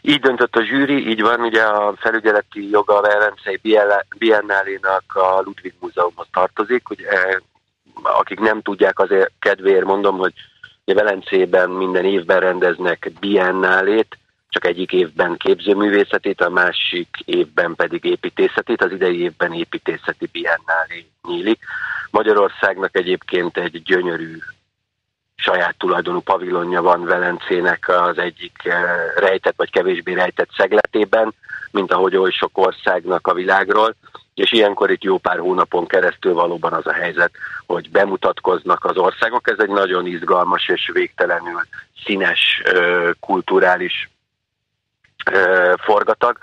Így döntött a zsűri, így van, ugye a felügyeleti joga a Velencei Biennálénak a Ludwig Múzeumhoz tartozik, ugye, akik nem tudják, azért kedvéért mondom, hogy Velencében minden évben rendeznek biennálét, csak egyik évben képzőművészetét, a másik évben pedig építészetét, az idei évben építészeti biennálé nyílik. Magyarországnak egyébként egy gyönyörű saját tulajdonú pavilonja van Velencének az egyik eh, rejtett vagy kevésbé rejtett szegletében, mint ahogy oly sok országnak a világról, és ilyenkor itt jó pár hónapon keresztül valóban az a helyzet, hogy bemutatkoznak az országok. Ez egy nagyon izgalmas és végtelenül színes kulturális forgatag,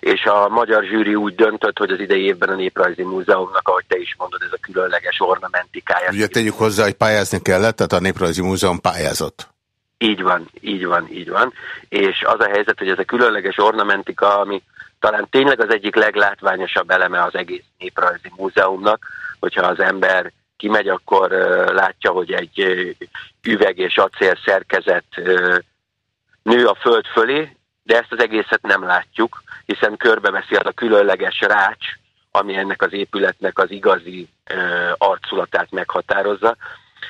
és a magyar zsűri úgy döntött, hogy az idei évben a Néprajzi Múzeumnak, ahogy te is mondod, ez a különleges ornamentikája. Ugye tegyük hozzá, hogy pályázni kellett, tehát a Néprajzi Múzeum pályázott. Így van, így van, így van. És az a helyzet, hogy ez a különleges ornamentika, ami talán tényleg az egyik leglátványosabb eleme az egész Néprajzi Múzeumnak, hogyha az ember kimegy, akkor látja, hogy egy üveg és acél szerkezet nő a föld fölé, de ezt az egészet nem látjuk, hiszen körbeveszi az a különleges rács, ami ennek az épületnek az igazi uh, arculatát meghatározza,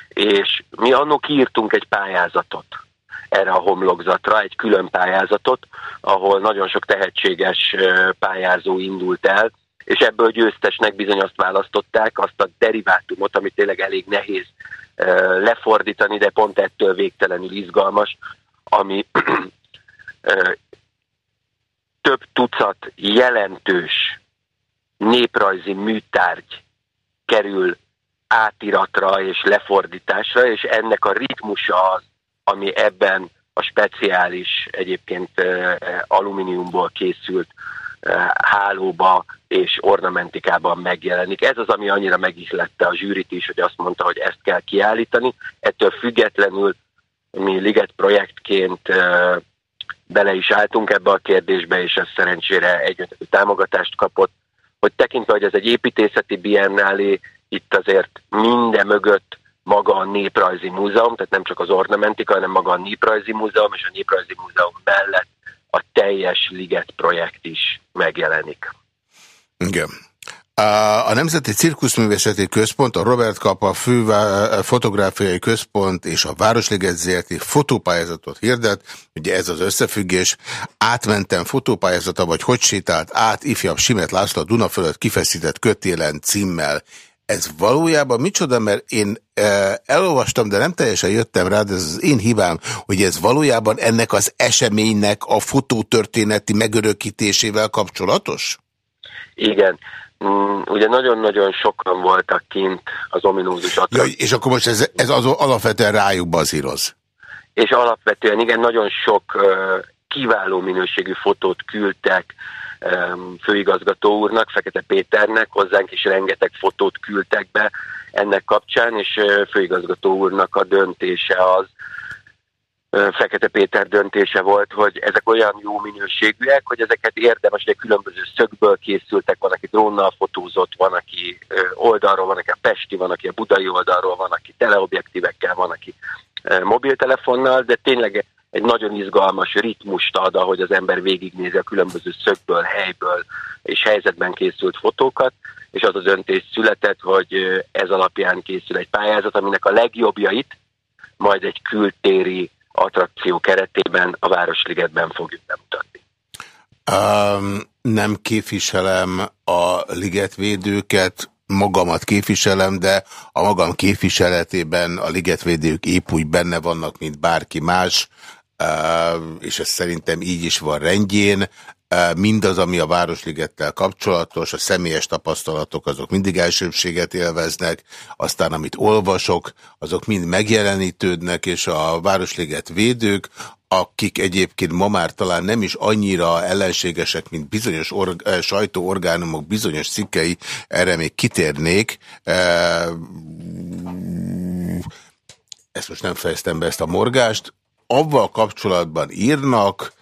és mi annól kiírtunk egy pályázatot erre a homlokzatra, egy külön pályázatot, ahol nagyon sok tehetséges pályázó indult el, és ebből győztesnek bizony azt választották, azt a derivátumot, amit tényleg elég nehéz lefordítani, de pont ettől végtelenül izgalmas, ami több tucat jelentős néprajzi műtárgy kerül átiratra és lefordításra, és ennek a ritmusa az, ami ebben a speciális, egyébként alumíniumból készült hálóba és ornamentikában megjelenik. Ez az, ami annyira megihlette a zsűrit is, hogy azt mondta, hogy ezt kell kiállítani. Ettől függetlenül mi Liget projektként bele is álltunk ebbe a kérdésbe, és ez szerencsére egyöntetű támogatást kapott, hogy tekintve, hogy ez egy építészeti biennálé, itt azért minden mögött maga a Néprajzi Múzeum, tehát nem csak az ornamentika, hanem maga a Néprajzi Múzeum, és a Néprajzi Múzeum mellett a teljes Liget projekt is megjelenik. Igen. A Nemzeti Cirkuszművészeti Központ, a Robert Kapa Fővá Fotográfiai Központ és a Városliget ZRT fotópályázatot hirdet. Ugye ez az összefüggés. Átmentem fotópályázata, vagy hogy sétált át ifjabb Simet László a Duna fölött kifeszített kötélen címmel. Ez valójában micsoda, mert én e, elolvastam, de nem teljesen jöttem rá, de ez az én hibám, hogy ez valójában ennek az eseménynek a fotótörténeti megörökítésével kapcsolatos? Igen. Mm, ugye nagyon-nagyon sokan voltak kint az ominózus ja, És akkor most ez, ez az alapvetően rájuk bazíroz? És alapvetően igen, nagyon sok uh, kiváló minőségű fotót küldtek um, főigazgató úrnak, Fekete Péternek, hozzánk is rengeteg fotót küldtek be ennek kapcsán, és uh, főigazgató úrnak a döntése az, Fekete Péter döntése volt, hogy ezek olyan jó minőségűek, hogy ezeket érdemes, hogy különböző szögből készültek, van, aki drónnal fotózott, van, aki oldalról, van, aki a Pesti, van, aki a budai oldalról, van, aki teleobjektívekkel, van, aki mobiltelefonnal, de tényleg egy nagyon izgalmas ritmust ad, ahogy az ember végignézi a különböző szögből, helyből és helyzetben készült fotókat, és az a döntés született, hogy ez alapján készül egy pályázat, aminek a legjobbjait majd egy kültéri attrakció keretében a Városligetben fogjuk bemutatni. Um, nem képviselem a ligetvédőket, magamat képviselem, de a magam képviseletében a ligetvédők épp úgy benne vannak, mint bárki más, és ez szerintem így is van rendjén. Mindaz, ami a Városligettel kapcsolatos, a személyes tapasztalatok, azok mindig elsőbséget élveznek, aztán amit olvasok, azok mind megjelenítődnek, és a Városliget védők, akik egyébként ma már talán nem is annyira ellenségesek, mint bizonyos org sajtóorgánumok bizonyos cikkei, erre még kitérnék. Ezt most nem fejeztem be ezt a morgást. Avval kapcsolatban írnak,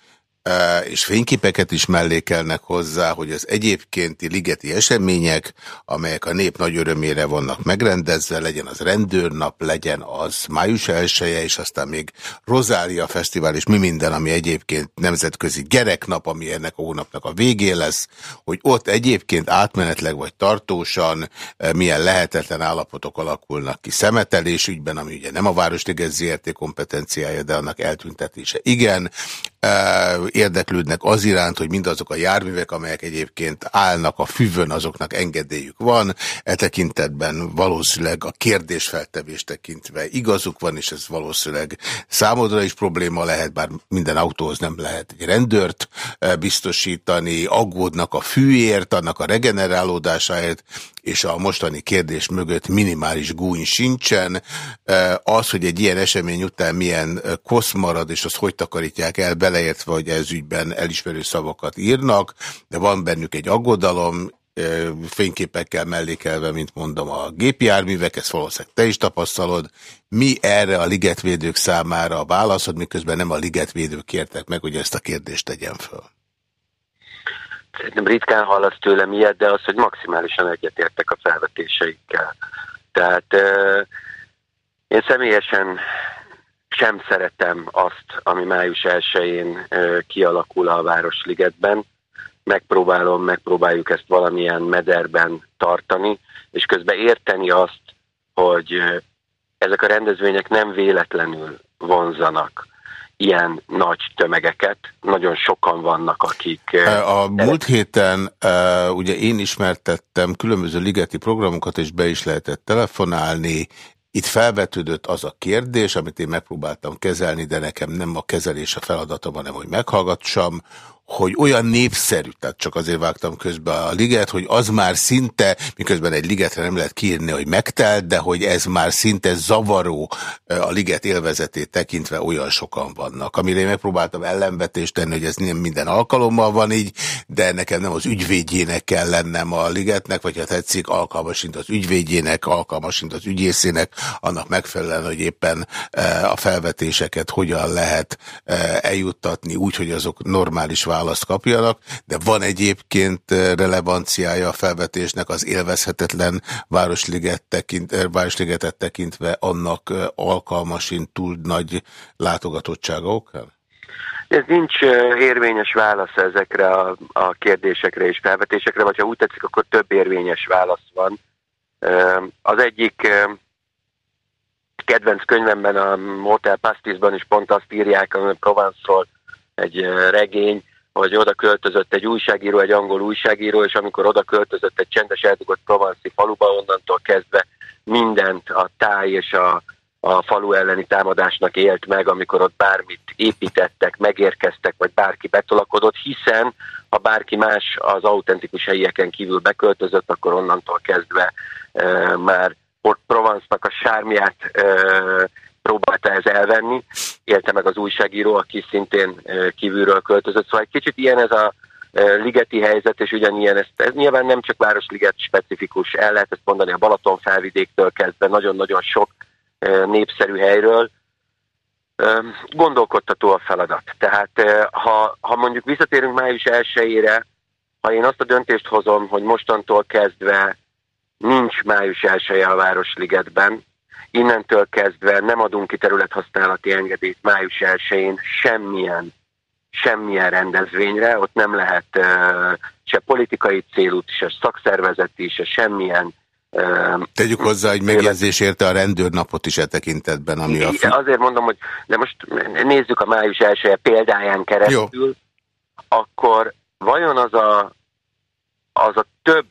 és fényképeket is mellékelnek hozzá, hogy az egyébkénti ligeti események, amelyek a nép nagy örömére vannak megrendezve, legyen az rendőrnap, legyen az május elsője, és aztán még Rozália Fesztivál, és mi minden, ami egyébként nemzetközi gyereknap, ami ennek a hónapnak a végén lesz, hogy ott egyébként átmenetleg vagy tartósan milyen lehetetlen állapotok alakulnak ki szemetelés ügyben, ami ugye nem a Városliget ZRT. kompetenciája, de annak eltüntetése. Igen, érdeklődnek az iránt, hogy mindazok a járművek, amelyek egyébként állnak a füvön, azoknak engedélyük van. E tekintetben valószínűleg a kérdésfeltevés tekintve igazuk van, és ez valószínűleg számodra is probléma lehet, bár minden autóhoz nem lehet egy rendőrt biztosítani, aggódnak a fűért, annak a regenerálódásáért, és a mostani kérdés mögött minimális gúny sincsen. Az, hogy egy ilyen esemény után milyen kosz marad, és azt hogy takarítják el, beleértve, hogy ez ügyben elismerő szavakat írnak, de van bennük egy aggodalom, fényképekkel mellékelve, mint mondom, a gépjárművek, ezt valószínűleg te is tapasztalod. Mi erre a ligetvédők számára a válaszod, miközben nem a ligetvédők kértek meg, hogy ezt a kérdést tegyen föl? Szerintem ritkán hallasz tőlem ilyet, de az, hogy maximálisan egyetértek a felvetéseikkel. Tehát euh, én személyesen sem szeretem azt, ami május 1-én euh, kialakul a Városligetben. Megpróbálom, megpróbáljuk ezt valamilyen mederben tartani, és közben érteni azt, hogy ezek a rendezvények nem véletlenül vonzanak ilyen nagy tömegeket. Nagyon sokan vannak, akik... A múlt héten ugye én ismertettem különböző ligeti programokat, és be is lehetett telefonálni. Itt felvetődött az a kérdés, amit én megpróbáltam kezelni, de nekem nem a kezelés a feladatom, hanem hogy meghallgatsam, hogy olyan népszerű, tehát csak azért vágtam közbe a liget, hogy az már szinte, miközben egy ligetre nem lehet kiírni, hogy megtelt, de hogy ez már szinte zavaró a liget élvezetét tekintve olyan sokan vannak. Amire én megpróbáltam ellenvetést tenni, hogy ez nem minden alkalommal van így, de nekem nem az ügyvédjének kell lennem a ligetnek, vagy ha tetszik, alkalmasint az ügyvédjének, alkalmasint az ügyészének, annak megfelelően, hogy éppen a felvetéseket hogyan lehet eljuttatni úgy, hogy azok normális választ kapjanak, de van egyébként eh, relevanciája a felvetésnek az élvezhetetlen Városliget tekint, eh, Városligetet tekintve annak eh, alkalmasint túl nagy látogatottsága okán? Ez nincs érvényes válasz ezekre a, a kérdésekre és felvetésekre, vagy ha úgy tetszik, akkor több érvényes válasz van. Az egyik kedvenc könyvemben, a Motel Pastisban is pont azt írják, a Provence-ról egy regény, hogy oda költözött egy újságíró, egy angol újságíró, és amikor oda költözött egy csendes eldugott provanszi faluba, onnantól kezdve mindent a táj és a, a falu elleni támadásnak élt meg, amikor ott bármit építettek, megérkeztek, vagy bárki betolakodott, hiszen ha bárki más az autentikus helyieken kívül beköltözött, akkor onnantól kezdve e, már Port Provence-nak a sármiát e, próbálta ez elvenni, élte meg az újságíró, aki szintén kívülről költözött. Szóval egy kicsit ilyen ez a ligeti helyzet, és ugyanilyen, ez, ez nyilván nem csak Városliget specifikus, el lehet ezt mondani a Balaton felvidéktől kezdve, nagyon-nagyon sok népszerű helyről, gondolkodtató a feladat. Tehát ha, ha mondjuk visszatérünk május 1 ha én azt a döntést hozom, hogy mostantól kezdve nincs május 1 a Városligetben, innentől kezdve nem adunk ki területhasználati engedélyt május 1-én semmilyen, semmilyen rendezvényre, ott nem lehet uh, se politikai célút, se szakszervezeti, se semmilyen Tegyük hozzá, hogy megjegyzés érte a rendőrnapot is e tekintetben, ami a... Azért mondom, hogy de most nézzük a május első példáján keresztül, Jó. akkor vajon az a, az a több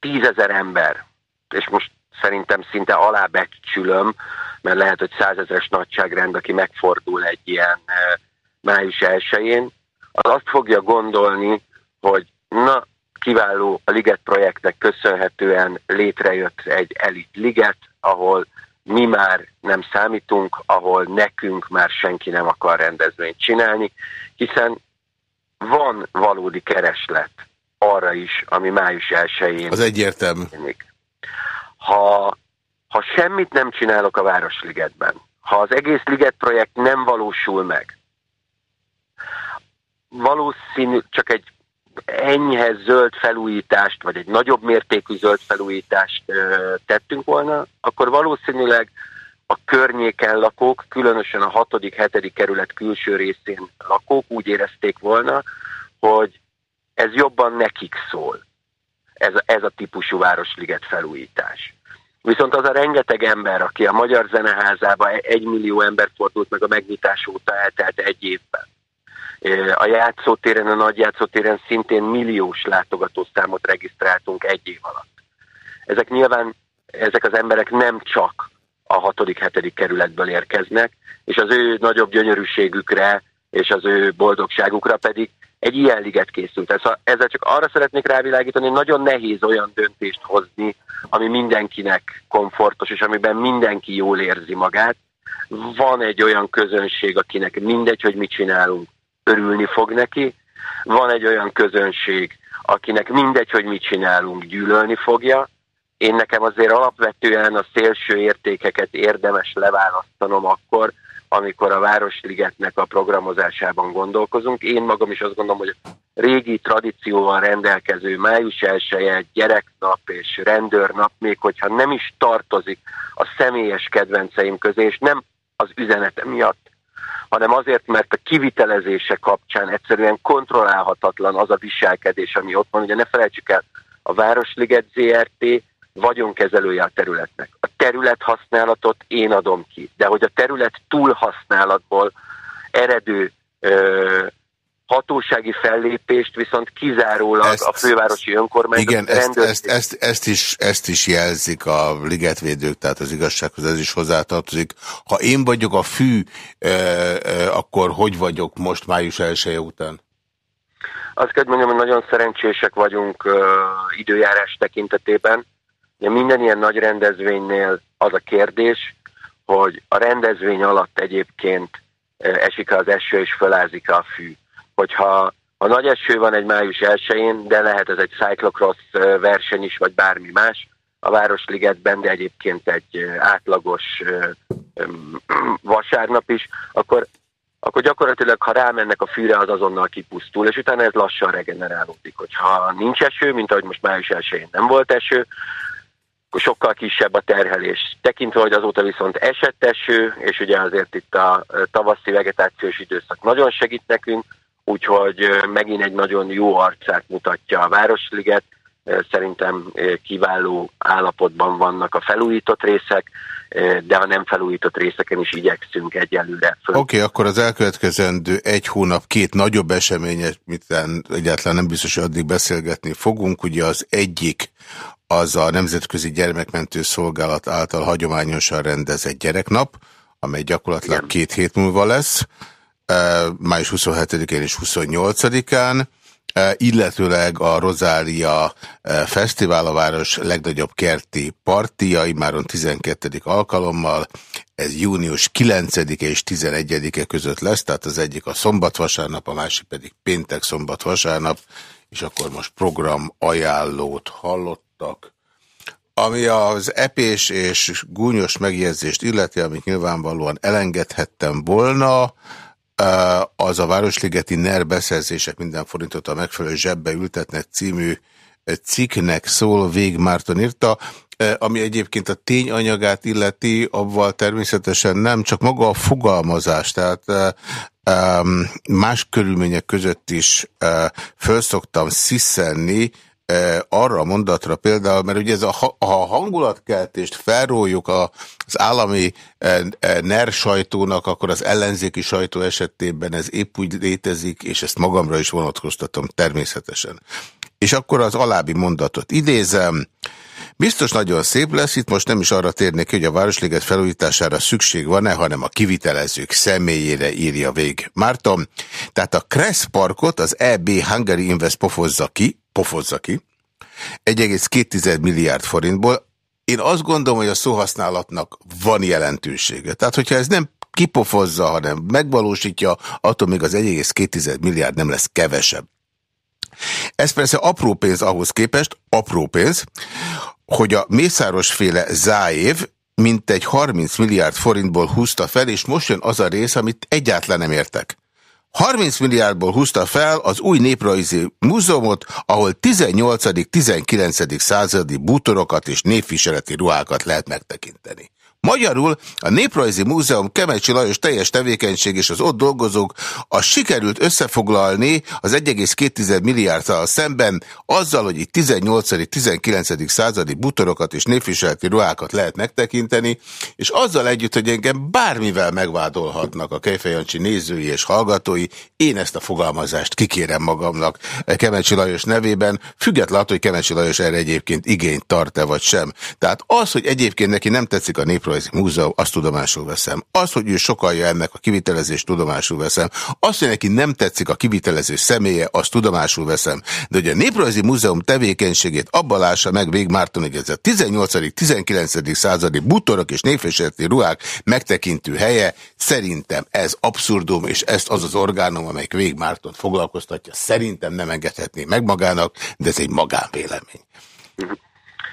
tízezer ember, és most szerintem szinte alábecsülöm, mert lehet, hogy százezeres nagyságrend, aki megfordul egy ilyen május elsőjén, az azt fogja gondolni, hogy na, kiváló a Liget projektnek köszönhetően létrejött egy elit liget, ahol mi már nem számítunk, ahol nekünk már senki nem akar rendezvényt csinálni, hiszen van valódi kereslet arra is, ami május 1-én. Az egyértelmű. Ha, ha semmit nem csinálok a Városligetben, ha az egész Liget projekt nem valósul meg, valószínű, csak egy enyhe zöld felújítást, vagy egy nagyobb mértékű zöld felújítást ö, tettünk volna, akkor valószínűleg a környéken lakók, különösen a 6.-7. kerület külső részén lakók úgy érezték volna, hogy ez jobban nekik szól, ez, ez a típusú Városliget felújítás. Viszont az a rengeteg ember, aki a Magyar Zeneházába egy millió ember fordult meg a megnyitás óta eltelt egy évben, a játszótéren, a nagy játszótéren szintén milliós látogatószámot regisztráltunk egy év alatt. Ezek nyilván, ezek az emberek nem csak a 6.-7. kerületből érkeznek, és az ő nagyobb gyönyörűségükre és az ő boldogságukra pedig egy ilyen liget készült. Ezzel csak arra szeretnék rávilágítani, hogy nagyon nehéz olyan döntést hozni, ami mindenkinek komfortos, és amiben mindenki jól érzi magát. Van egy olyan közönség, akinek mindegy, hogy mit csinálunk, örülni fog neki. Van egy olyan közönség, akinek mindegy, hogy mit csinálunk, gyűlölni fogja. Én nekem azért alapvetően a szélső értékeket érdemes leválasztanom akkor, amikor a Városligetnek a programozásában gondolkozunk. Én magam is azt gondolom, hogy régi tradícióval rendelkező május 1 gyereknap és rendőrnap, még hogyha nem is tartozik a személyes kedvenceim közé, és nem az üzenete miatt, hanem azért, mert a kivitelezése kapcsán egyszerűen kontrollálhatatlan az a viselkedés, ami ott van. Ugye ne felejtsük el, a Városliget ZRT vagyonkezelője a területnek. A terület használatot én adom ki, de hogy a terület túlhasználatból eredő ö, hatósági fellépést viszont kizárólag ezt, a fővárosi önkormányzat Igen, ezt, ezt, ezt, ezt, is, ezt is jelzik a ligetvédők, tehát az igazsághoz ez is hozzátartozik. Ha én vagyok a fű, akkor hogy vagyok most május 1 után? Azt kell mondjam, hogy nagyon szerencsések vagyunk uh, időjárás tekintetében. Ja, minden ilyen nagy rendezvénynél az a kérdés, hogy a rendezvény alatt egyébként esik az eső és fölázik a fű hogyha a nagy eső van egy május 1-én, de lehet ez egy cyclocross verseny is, vagy bármi más, a Városligetben, de egyébként egy átlagos vasárnap is, akkor, akkor gyakorlatilag, ha rámennek a fűre, az azonnal kipusztul, és utána ez lassan regenerálódik. Hogyha nincs eső, mint ahogy most május 1 nem volt eső, sokkal kisebb a terhelés. Tekintve, hogy azóta viszont esett eső, és ugye azért itt a tavaszi vegetációs időszak nagyon segít nekünk, úgyhogy megint egy nagyon jó arcát mutatja a Városliget. Szerintem kiváló állapotban vannak a felújított részek, de a nem felújított részeken is igyekszünk egyelőre. Oké, okay, akkor az elkövetkezendő egy hónap két nagyobb eseményet, mit egyáltalán nem biztos, hogy addig beszélgetni fogunk. Ugye az egyik az a Nemzetközi Gyermekmentő Szolgálat által hagyományosan rendezett gyereknap, amely gyakorlatilag Igen. két hét múlva lesz május 27-én és 28-án, illetőleg a Rozália Fesztivál a város legnagyobb kerti partia, imáron 12. alkalommal, ez június 9 -e és 11-e között lesz, tehát az egyik a szombat-vasárnap, a másik pedig péntek szombat-vasárnap, és akkor most program ajánlót hallottak. Ami az epés és gúnyos megjegyzést illeti, amit nyilvánvalóan elengedhettem volna, az a Városligeti NER beszerzések minden forintot a megfelelő zsebbe ültetnek című cikknek szól, Vég Márton írta. ami egyébként a tényanyagát illeti, abval természetesen nem, csak maga a fogalmazás, tehát más körülmények között is föl szoktam sziszenni, arra a mondatra például, mert ugye ez a, a hangulatkeltést felróljuk az állami NER sajtónak, akkor az ellenzéki sajtó esetében ez épp úgy létezik, és ezt magamra is vonatkoztatom természetesen. És akkor az alábbi mondatot idézem, Biztos nagyon szép lesz, itt most nem is arra térnék, hogy a Városliget felújítására szükség van-e, hanem a kivitelezők személyére írja vég. Márton, tehát a Kressz Parkot az EB Hungary Invest pofozza ki, pofozza ki, 1,2 milliárd forintból. Én azt gondolom, hogy a szóhasználatnak van jelentősége. Tehát, hogyha ez nem kipofozza, hanem megvalósítja, attól még az 1,2 milliárd nem lesz kevesebb. Ez persze apró pénz ahhoz képest, apró pénz, hogy a Mészáros féle Záév mintegy 30 milliárd forintból húzta fel, és most jön az a rész, amit egyáltalán nem értek. 30 milliárdból húzta fel az új néprajzi múzeumot, ahol 18.-19. századi bútorokat és névviseleti ruhákat lehet megtekinteni. Magyarul a Néprajzi Múzeum Kemecsi Lajos teljes tevékenység és az ott dolgozók a sikerült összefoglalni az 1,2 milliárddal szemben azzal, hogy itt 18.-19. századi butorokat és névviseleti ruhákat lehet megtekinteni, és azzal együtt, hogy engem bármivel megvádolhatnak a Kejfejancsi nézői és hallgatói, én ezt a fogalmazást kikérem magamnak Kemecsi Lajos nevében, függetlenül, hogy Kemecsi Lajos erre egyébként igényt tart-e vagy sem. Tehát az, hogy egyébként neki nem tetszik a Néprajzi Néprajzi Múzeum, azt tudomásul veszem. Az, hogy ő sokalja ennek a kivitelezést, tudomásul veszem. Azt, hogy neki nem tetszik a kivitelező személye, azt tudomásul veszem. De hogy a Néprajzi Múzeum tevékenységét abban lássa meg Vég Márton, hogy ez a 18.-19. századi butorok és névviseleti ruhák megtekintő helye, szerintem ez abszurdum, és ezt az az orgánum, amelyik Vég Márton foglalkoztatja, szerintem nem engedhetné meg magának, de ez egy magánvélemény.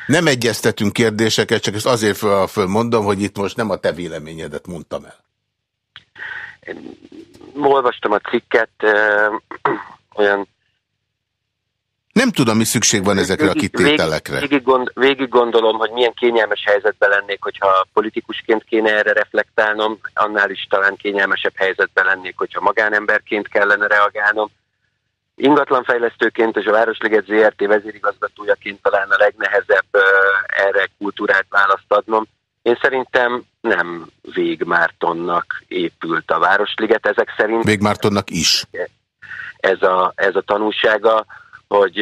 Nem egyeztetünk kérdéseket, csak ezt azért föl, fölmondom, hogy itt most nem a te véleményedet mondtam el. Én olvastam a cikket, ö, olyan... Nem tudom, mi szükség van ezekre végig, a kitételekre. Végig, gond, végig gondolom, hogy milyen kényelmes helyzetben lennék, hogyha politikusként kéne erre reflektálnom, annál is talán kényelmesebb helyzetben lennék, hogyha magánemberként kellene reagálnom Ingatlanfejlesztőként és a Városliget ZRT vezérigazgatójaként talán a legnehezebb erre kultúrát választ adnom. Én szerintem nem Végmártonnak épült a Városliget, ezek szerint... Végmártonnak is. Ez a, ez a tanúsága, hogy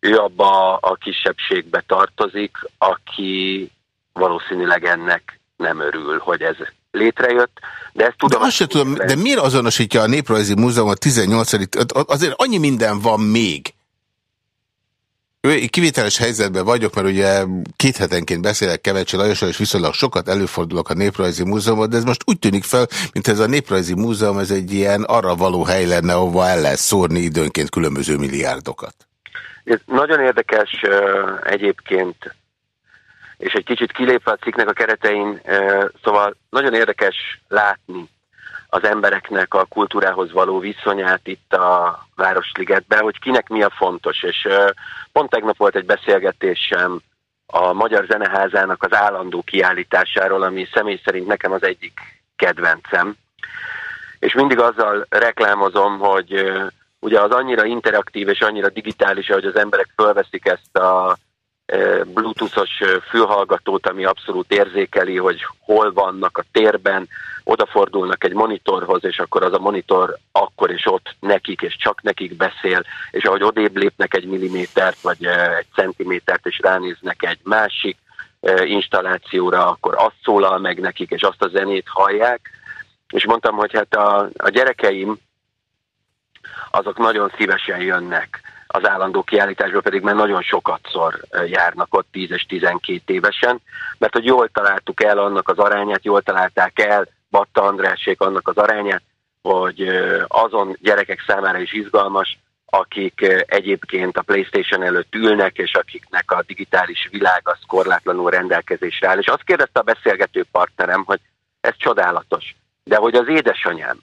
ő abba a kisebbségbe tartozik, aki valószínűleg ennek nem örül, hogy ez létrejött, de ezt tudom... De, azt tudom, de miért azonosítja a Néprajzi Múzeum a 18 Azért annyi minden van még. Kivételes helyzetben vagyok, mert ugye két hetenként beszélek Kevecsi Lajossal, és viszonylag sokat előfordulok a Néprajzi Múzeumot, de ez most úgy tűnik fel, mint ez a Néprajzi Múzeum, ez egy ilyen arra való hely lenne, ahova el lehet szórni időnként különböző milliárdokat. Ez nagyon érdekes egyébként és egy kicsit kilépve a cikknek a keretein, szóval nagyon érdekes látni az embereknek a kultúrához való viszonyát itt a Városligetben, hogy kinek mi a fontos, és pont tegnap volt egy beszélgetésem a Magyar Zeneházának az állandó kiállításáról, ami személy szerint nekem az egyik kedvencem, és mindig azzal reklámozom, hogy ugye az annyira interaktív és annyira digitális, hogy az emberek fölveszik ezt a bluetoothos fülhallgatót, ami abszolút érzékeli, hogy hol vannak a térben, odafordulnak egy monitorhoz, és akkor az a monitor akkor és ott nekik, és csak nekik beszél, és ahogy odébb lépnek egy millimétert, vagy egy centimétert, és ránéznek egy másik installációra, akkor azt szólal meg nekik, és azt a zenét hallják. És mondtam, hogy hát a, a gyerekeim azok nagyon szívesen jönnek az állandó kiállításban pedig már nagyon sokatszor járnak ott 10 és 12 évesen, mert hogy jól találtuk el annak az arányát, jól találták el Batta Andrásék annak az arányát, hogy azon gyerekek számára is izgalmas, akik egyébként a Playstation előtt ülnek, és akiknek a digitális világ az korlátlanul rendelkezésre áll. És azt kérdezte a beszélgető partnerem, hogy ez csodálatos, de hogy az édesanyám,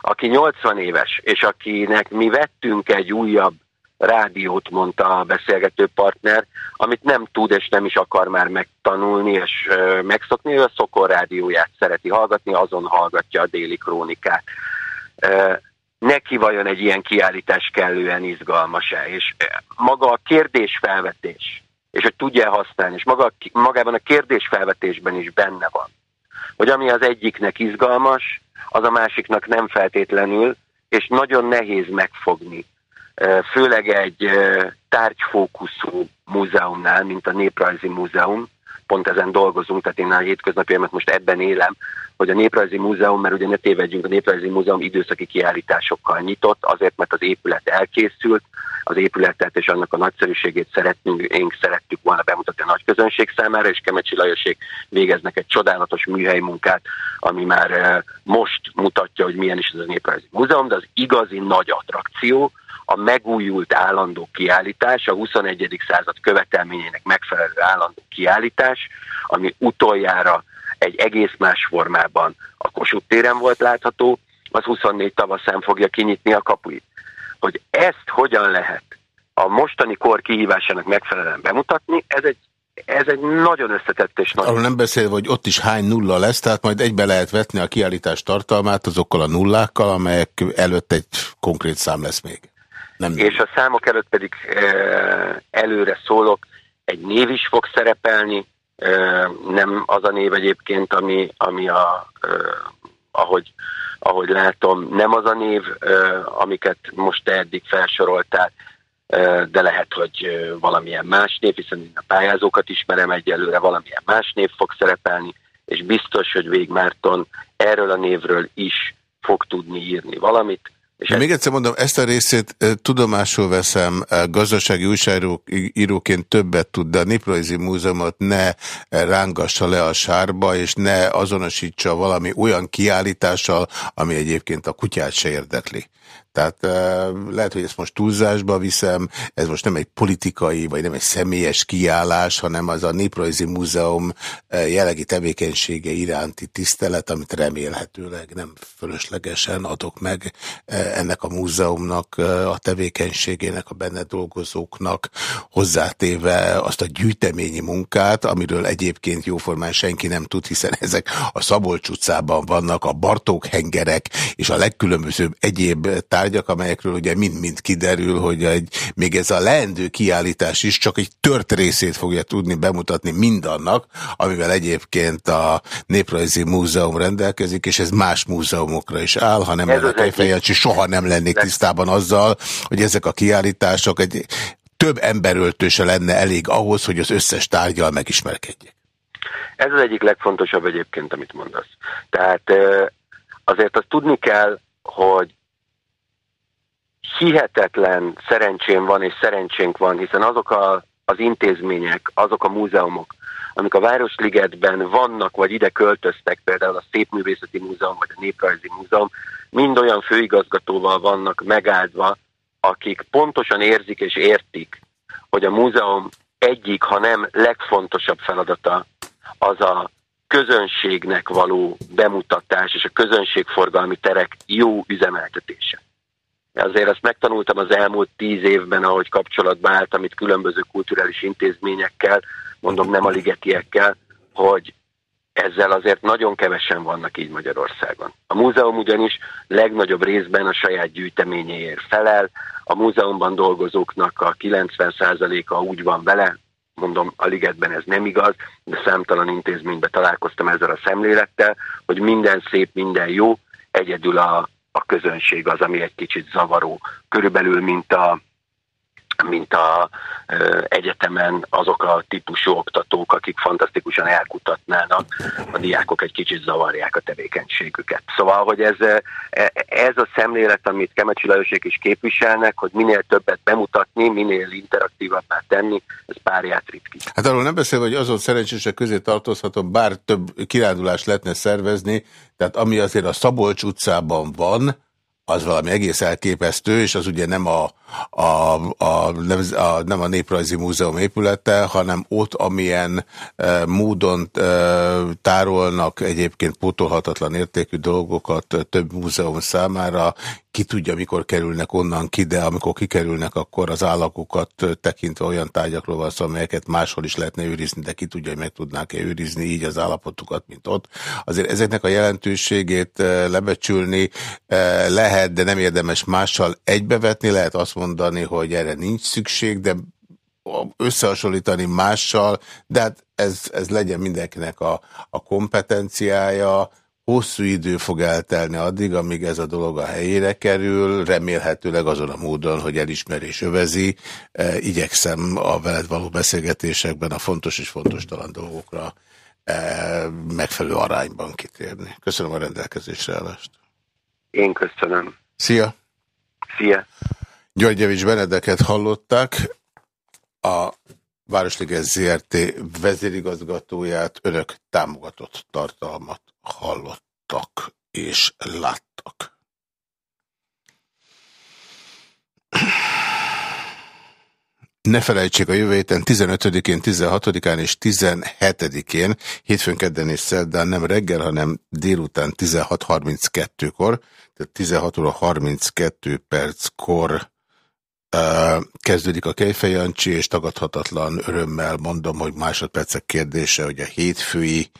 aki 80 éves, és akinek mi vettünk egy újabb rádiót, mondta a beszélgető partner, amit nem tud és nem is akar már megtanulni és megszokni, ő a Szokor rádióját szereti hallgatni, azon hallgatja a déli krónikát. Neki vajon egy ilyen kiállítás kellően izgalmas-e? És maga a kérdésfelvetés, és hogy tudja használni, és maga, magában a kérdésfelvetésben is benne van, hogy ami az egyiknek izgalmas, az a másiknak nem feltétlenül, és nagyon nehéz megfogni. Főleg egy tárgyfókuszú múzeumnál, mint a Néprajzi Múzeum, pont ezen dolgozunk, tehát én a hétköznapjaimat most ebben élem, hogy a Néprajzi Múzeum, mert ugye ne tévedjünk, a Néprajzi Múzeum időszaki kiállításokkal nyitott, azért, mert az épület elkészült, az épületet és annak a nagyszerűségét szeretnünk, én szerettük volna bemutatni a nagy közönség számára, és Kemecsi Lajosék végeznek egy csodálatos műhely munkát, ami már most mutatja, hogy milyen is ez a Néprajzi Múzeum, de az igazi nagy attrakció, a megújult állandó kiállítás, a 21. század követelményének megfelelő állandó kiállítás, ami utoljára egy egész más formában a Kossuth téren volt látható, az 24 tavaszán fogja kinyitni a kapuit. Hogy ezt hogyan lehet a mostani kor kihívásának megfelelően bemutatni, ez egy ez egy nagyon összetett és nagyon... Arról nem beszélve, hogy ott is hány nulla lesz, tehát majd egybe lehet vetni a kiállítás tartalmát azokkal a nullákkal, amelyek előtt egy konkrét szám lesz még. Nem és a számok előtt pedig előre szólok, egy név is fog szerepelni, nem az a név egyébként, ami, ami a, ahogy, ahogy látom, nem az a név, amiket most eddig felsoroltál, de lehet, hogy valamilyen más név, hiszen én a pályázókat ismerem egyelőre, valamilyen más név fog szerepelni, és biztos, hogy Végmárton erről a névről is fog tudni írni valamit, és Még egyszer mondom, ezt a részét tudomásul veszem, gazdasági újságíróként többet tud, de a Néprajzi Múzeumot ne rángassa le a sárba, és ne azonosítsa valami olyan kiállítással, ami egyébként a kutyát se érdekli. Tehát lehet, hogy ezt most túlzásba viszem, ez most nem egy politikai, vagy nem egy személyes kiállás, hanem az a Néprajzi Múzeum jellegi tevékenysége iránti tisztelet, amit remélhetőleg nem fölöslegesen adok meg ennek a múzeumnak, a tevékenységének, a benne dolgozóknak hozzátéve azt a gyűjteményi munkát, amiről egyébként jóformán senki nem tud, hiszen ezek a Szabolcs utcában vannak, a Bartók hengerek és a legkülönbözőbb egyéb tárgyak, amelyekről ugye mind-mind kiderül, hogy egy, még ez a leendő kiállítás is csak egy tört részét fogja tudni bemutatni mindannak, amivel egyébként a Néprajzi Múzeum rendelkezik, és ez más múzeumokra is áll, ha nem a Kejfejancsi, soha nem lennék tisztában azzal, hogy ezek a kiállítások egy több emberöltőse lenne elég ahhoz, hogy az összes tárgyal megismerkedjek. Ez az egyik legfontosabb egyébként, amit mondasz. Tehát azért azt tudni kell, hogy hihetetlen szerencsém van és szerencsénk van, hiszen azok a, az intézmények, azok a múzeumok, amik a Városligetben vannak, vagy ide költöztek, például a Szépművészeti Múzeum, vagy a Néprajzi Múzeum, mind olyan főigazgatóval vannak megáldva, akik pontosan érzik és értik, hogy a múzeum egyik, ha nem legfontosabb feladata az a közönségnek való bemutatás és a közönségforgalmi terek jó üzemeltetése. Azért azt megtanultam az elmúlt tíz évben, ahogy kapcsolatban álltam itt különböző kulturális intézményekkel, mondom nem a ligetiekkel, hogy ezzel azért nagyon kevesen vannak így Magyarországon. A múzeum ugyanis legnagyobb részben a saját gyűjteményéért felel, a múzeumban dolgozóknak a 90%-a úgy van vele, mondom, a ligetben ez nem igaz, de számtalan intézményben találkoztam ezzel a szemlélettel, hogy minden szép, minden jó, egyedül a, a közönség az, ami egy kicsit zavaró. Körülbelül, mint a, mint a egyetemen azok a típusú oktatók, akik fantasztikusan elkutatnának, a diákok egy kicsit zavarják a tevékenységüket. Szóval, hogy ez, e, ez a szemlélet, amit Kemecsi Lajosék is képviselnek, hogy minél többet bemutatni, minél interaktívabbá tenni, ez párját ritkít. Hát arról nem beszél, hogy azon szerencsések közé tartozható, bár több kirándulást lehetne szervezni, tehát ami azért a Szabolcs utcában van, az valami egész elképesztő, és az ugye nem a a, a, nem, a, nem a Néprajzi Múzeum épülete, hanem ott, amilyen e, módon e, tárolnak egyébként pótolhatatlan értékű dolgokat több múzeum számára, ki tudja, mikor kerülnek onnan ki, de amikor kikerülnek, akkor az állagokat tekintve olyan tárgyakról van szó, amelyeket máshol is lehetne őrizni, de ki tudja, hogy meg tudnák-e őrizni így az állapotukat, mint ott. Azért ezeknek a jelentőségét eh, lebecsülni eh, lehet, de nem érdemes mással egybevetni, lehet azt mondani, hogy erre nincs szükség, de összehasonlítani mással, de hát ez, ez legyen mindenkinek a, a kompetenciája, hosszú idő fog eltelni addig, amíg ez a dolog a helyére kerül, remélhetőleg azon a módon, hogy elismerés övezi. E, igyekszem a veled való beszélgetésekben a fontos és fontos talan dolgokra e, megfelelő arányban kitérni. Köszönöm a rendelkezésre állást. Én köszönöm. Szia! Szia! Györgyevics Benedeket hallották. A Városliges ZRT vezérigazgatóját önök támogatott tartalmat hallottak és láttak. Ne felejtsék a jövő héten 15-én, 16-án és 17-én, hétfőn, kedden és szerdán nem reggel, hanem délután 16.32-kor, tehát 16 óra 32 perckor kezdődik a Kejfejancsi, és tagadhatatlan örömmel mondom, hogy másodpercek kérdése, hogy a hétfői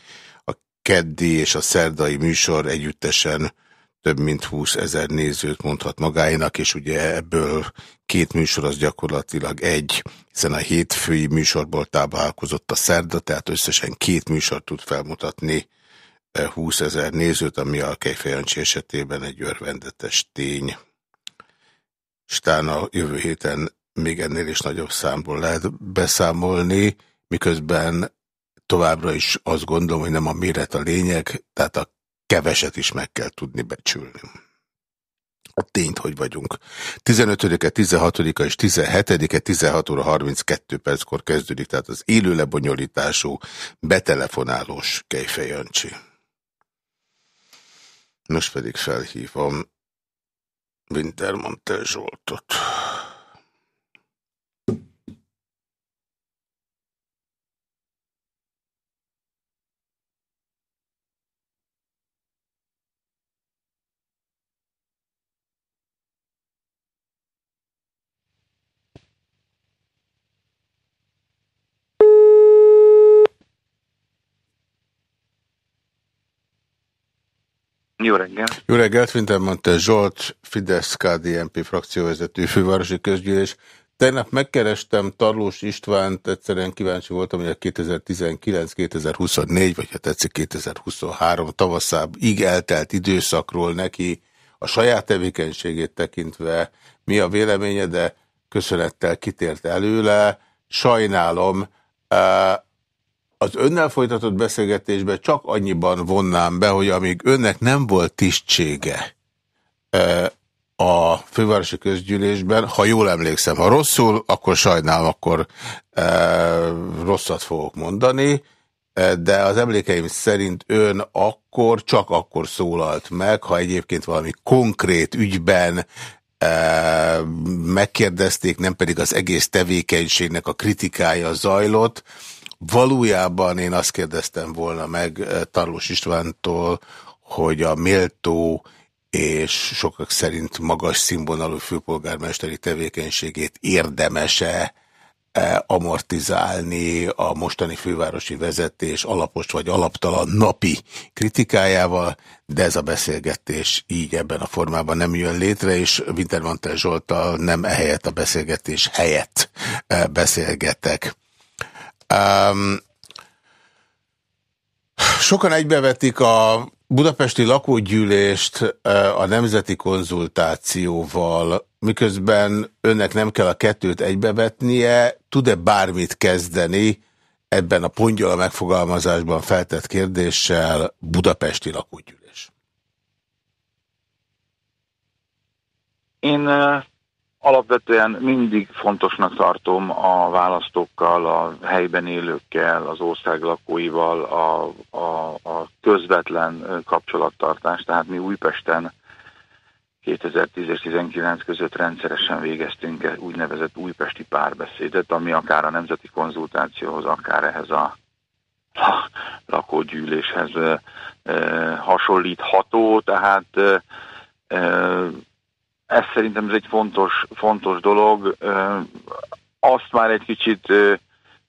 keddi és a szerdai műsor együttesen több mint 20 ezer nézőt mondhat magáinak, és ugye ebből két műsor az gyakorlatilag egy, hiszen a hétfői műsorból táplálkozott a szerda, tehát összesen két műsor tud felmutatni 20 ezer nézőt, ami a Kejfejancsi esetében egy örvendetes tény. Stán a jövő héten még ennél is nagyobb számból lehet beszámolni, miközben továbbra is azt gondolom, hogy nem a méret a lényeg, tehát a keveset is meg kell tudni becsülni. A tényt, hogy vagyunk. 15-e, 16-a és 17-e 16 óra 32 perckor kezdődik, tehát az élő lebonyolítású, betelefonálós Kejfejancsi. Most pedig felhívom Wintermantel Zsoltot. Jó reggelt! Jó reggelt, mint mondta Zsolt, Fidesz KDNP frakcióvezető fővárosi közgyűlés. Tegnap megkerestem Tarlós Istvánt, egyszerűen kíváncsi voltam, hogy a 2019-2024, vagy ha tetszik 2023 tavaszáig eltelt időszakról neki a saját tevékenységét tekintve mi a véleménye, de köszönettel kitért előle. Sajnálom, eh, az önnel folytatott beszélgetésben csak annyiban vonnám be, hogy amíg önnek nem volt tisztsége a fővárosi közgyűlésben, ha jól emlékszem, ha rosszul, akkor sajnálom, akkor rosszat fogok mondani, de az emlékeim szerint ön akkor, csak akkor szólalt meg, ha egyébként valami konkrét ügyben megkérdezték, nem pedig az egész tevékenységnek a kritikája zajlott, Valójában én azt kérdeztem volna meg eh, Tarlós Istvántól, hogy a méltó és sokak szerint magas színvonalú főpolgármesteri tevékenységét érdemese eh, amortizálni a mostani fővárosi vezetés alapos vagy alaptalan napi kritikájával, de ez a beszélgetés így ebben a formában nem jön létre, és Wintermantel Zsoltal nem ehelyett a beszélgetés helyett eh, beszélgetek. Um, sokan egybevetik a budapesti lakógyűlést a nemzeti konzultációval, miközben önnek nem kell a kettőt egybevetnie, tud-e bármit kezdeni ebben a pongyola megfogalmazásban feltett kérdéssel budapesti lakógyűlés? Én Alapvetően mindig fontosnak tartom a választókkal, a helyben élőkkel, az ország lakóival a, a, a közvetlen kapcsolattartást. Tehát mi Újpesten 2010 és 2019 között rendszeresen végeztünk úgynevezett újpesti párbeszédet, ami akár a nemzeti konzultációhoz, akár ehhez a lakógyűléshez hasonlítható, tehát ez szerintem ez egy fontos, fontos dolog. Azt már egy kicsit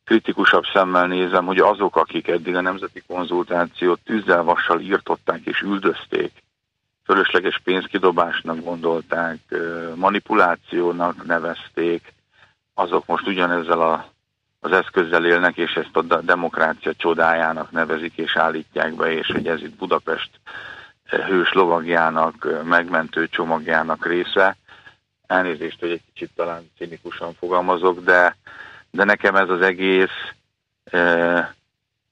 kritikusabb szemmel nézem, hogy azok, akik eddig a nemzeti konzultációt tűzzel vassal írtották és üldözték, fölösleges pénzkidobásnak gondolták, manipulációnak nevezték, azok most ugyanezzel a, az eszközzel élnek, és ezt a demokrácia csodájának nevezik, és állítják be, és hogy ez itt Budapest hős lovagjának, megmentő csomagjának része. Elnézést, hogy egy kicsit talán cinikusan fogalmazok, de, de nekem ez az egész e,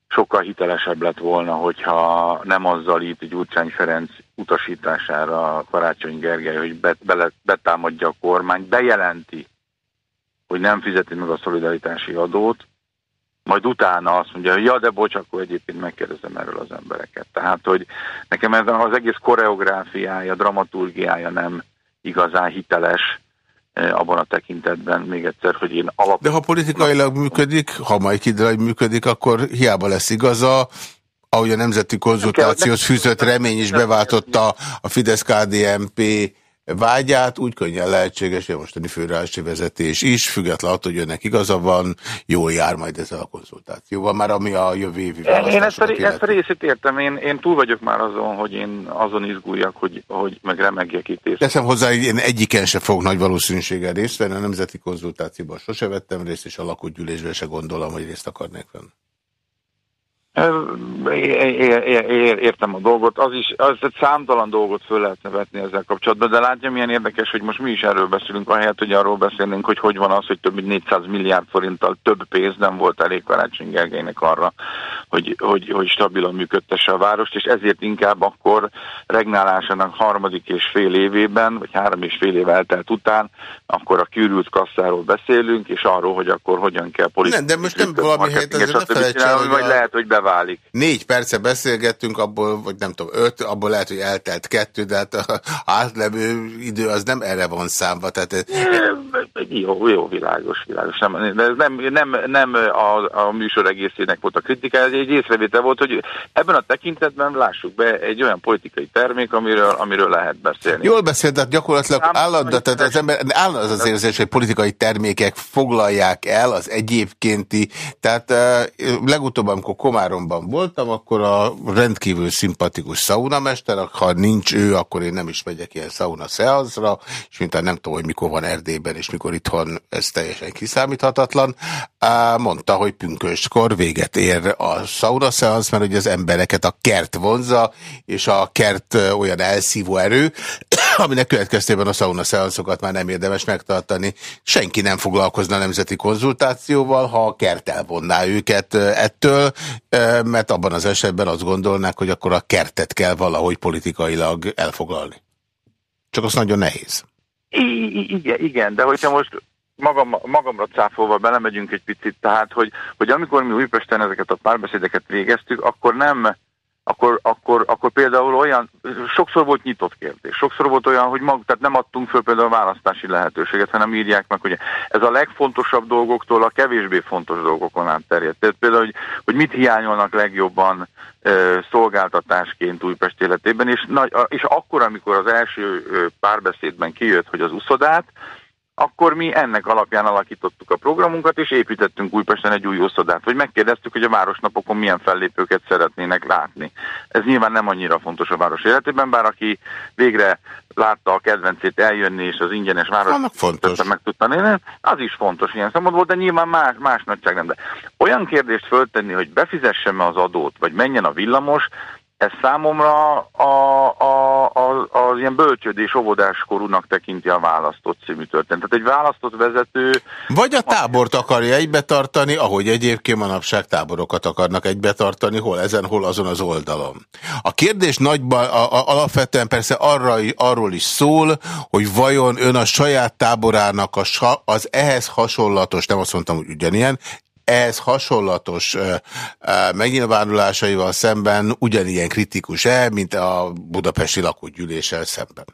sokkal hitelesebb lett volna, hogyha nem azzal itt Gyurcsány Ferenc utasítására Karácsony Gergely, hogy bet, bele, betámadja a kormány, bejelenti, hogy nem fizeti meg a szolidaritási adót, majd utána azt mondja, hogy ja, de bocs, akkor egyébként megkérdezem erről az embereket. Tehát, hogy nekem ez az egész koreográfiája, dramaturgiája nem igazán hiteles eh, abban a tekintetben, még egyszer, hogy én alap... De ha politikailag működik, ha majd kiderül, működik, akkor hiába lesz igaza, ahogy a nemzeti konzultációhoz fűzött remény is beváltotta a Fidesz-KDNP vágyát, úgy könnyen lehetséges, hogy a mostani főrási vezetés is, független attól, hogy önnek igaza van, jól jár majd ezzel a konzultációval, már ami a jövő évi Én ezt a, ezt a részét értem, én, én túl vagyok már azon, hogy én azon izguljak, hogy, hogy meg remegjek itt. És... Teszem hozzá, hogy én egyiken se fog nagy valószínűséggel részt venni, a nemzeti konzultációban sose vettem részt, és a lakógyűlésben se gondolom, hogy részt akarnék venni. Értem a dolgot, az is, az egy számtalan dolgot föl lehetne vetni ezzel kapcsolatban, de látja milyen érdekes, hogy most mi is erről beszélünk, ahelyett, hogy arról beszélnénk, hogy hogy van az, hogy több mint 400 milliárd forinttal több pénz nem volt elég Karácsony Gergelynek arra, hogy, hogy, hogy stabilan működtesse a várost, és ezért inkább akkor regnálásának harmadik és fél évében, vagy három és fél év eltelt után, akkor a kiürült kasszáról beszélünk, és arról, hogy akkor hogyan kell politikai... Nem, de most nem valami helyet, azért ne vagy lehet, hogy beválik. Négy perce beszélgettünk, abból, vagy nem tudom, öt, abból lehet, hogy eltelt kettő, de hát a átlevő idő az nem erre van számva. Tehát... Jó, jó, világos, világos. Nem, de ez nem, nem, nem a, a műsor egészének volt a kritika, ez egy észrevétel volt, hogy ebben a tekintetben lássuk be egy olyan politikai termék, amiről, amiről lehet beszélni. Jól beszélt, de gyakorlatilag állandó, tehát az ember áll az az érzés, hogy politikai termékek foglalják el az egyébkénti, tehát uh, legutóbb, amikor Komáromban voltam, akkor a rendkívül szimpatikus saunamester, ha nincs ő, akkor én nem is megyek ilyen sauna szeanszra, és mint nem tudom, hogy mikor van Erdélyben, és mikor itthon ez teljesen kiszámíthatatlan, mondta, hogy pünköskor véget ér a sauna szeansz, mert hogy az embereket a kert vonza, és a kert olyan elszívó erő, aminek következtében a sauna szeanszokat már nem érdemes megtartani. Senki nem foglalkozna nemzeti konzultációval, ha a kert elvonná őket ettől, mert abban az esetben azt gondolnák, hogy akkor a kertet kell valahogy politikailag elfoglalni. Csak az nagyon nehéz. Igen, igen, de hogyha most magam, magamra cáfolva belemegyünk egy picit, tehát, hogy, hogy amikor mi Újpesten ezeket a párbeszédeket végeztük, akkor nem akkor, akkor, akkor például olyan, sokszor volt nyitott kérdés, sokszor volt olyan, hogy mag, tehát nem adtunk föl például választási lehetőséget, hanem írják meg, hogy ez a legfontosabb dolgoktól a kevésbé fontos dolgokon át terjedt. Tehát például, hogy, hogy mit hiányolnak legjobban e, szolgáltatásként Újpest életében, és, nagy, és akkor, amikor az első párbeszédben kijött, hogy az uszodát, akkor mi ennek alapján alakítottuk a programunkat, és építettünk Újpesten egy új oszodát, hogy megkérdeztük, hogy a városnapokon milyen fellépőket szeretnének látni. Ez nyilván nem annyira fontos a város életében, bár aki végre látta a kedvencét eljönni, és az ingyenes város meg tudta nézni, az is fontos ilyen szempontból, de nyilván más, más nagyságrendben. Olyan kérdést föltenni, hogy befizessem-e az adót, vagy menjen a villamos, ez számomra a, a, az ilyen bölcsődés óvodáskorúnak tekinti a választott című történet. Tehát egy választott vezető... Vagy a tábort akarja egybetartani, ahogy egyébként manapság táborokat akarnak egybetartani, hol ezen, hol azon az oldalon. A kérdés nagyban, a, a, alapvetően persze arra, arról is szól, hogy vajon ön a saját táborának a, az ehhez hasonlatos, nem azt mondtam, hogy ugyanilyen, ehhez hasonlatos megnyilvánulásaival szemben ugyanilyen kritikus-e, mint a budapesti lakógyűléssel szemben?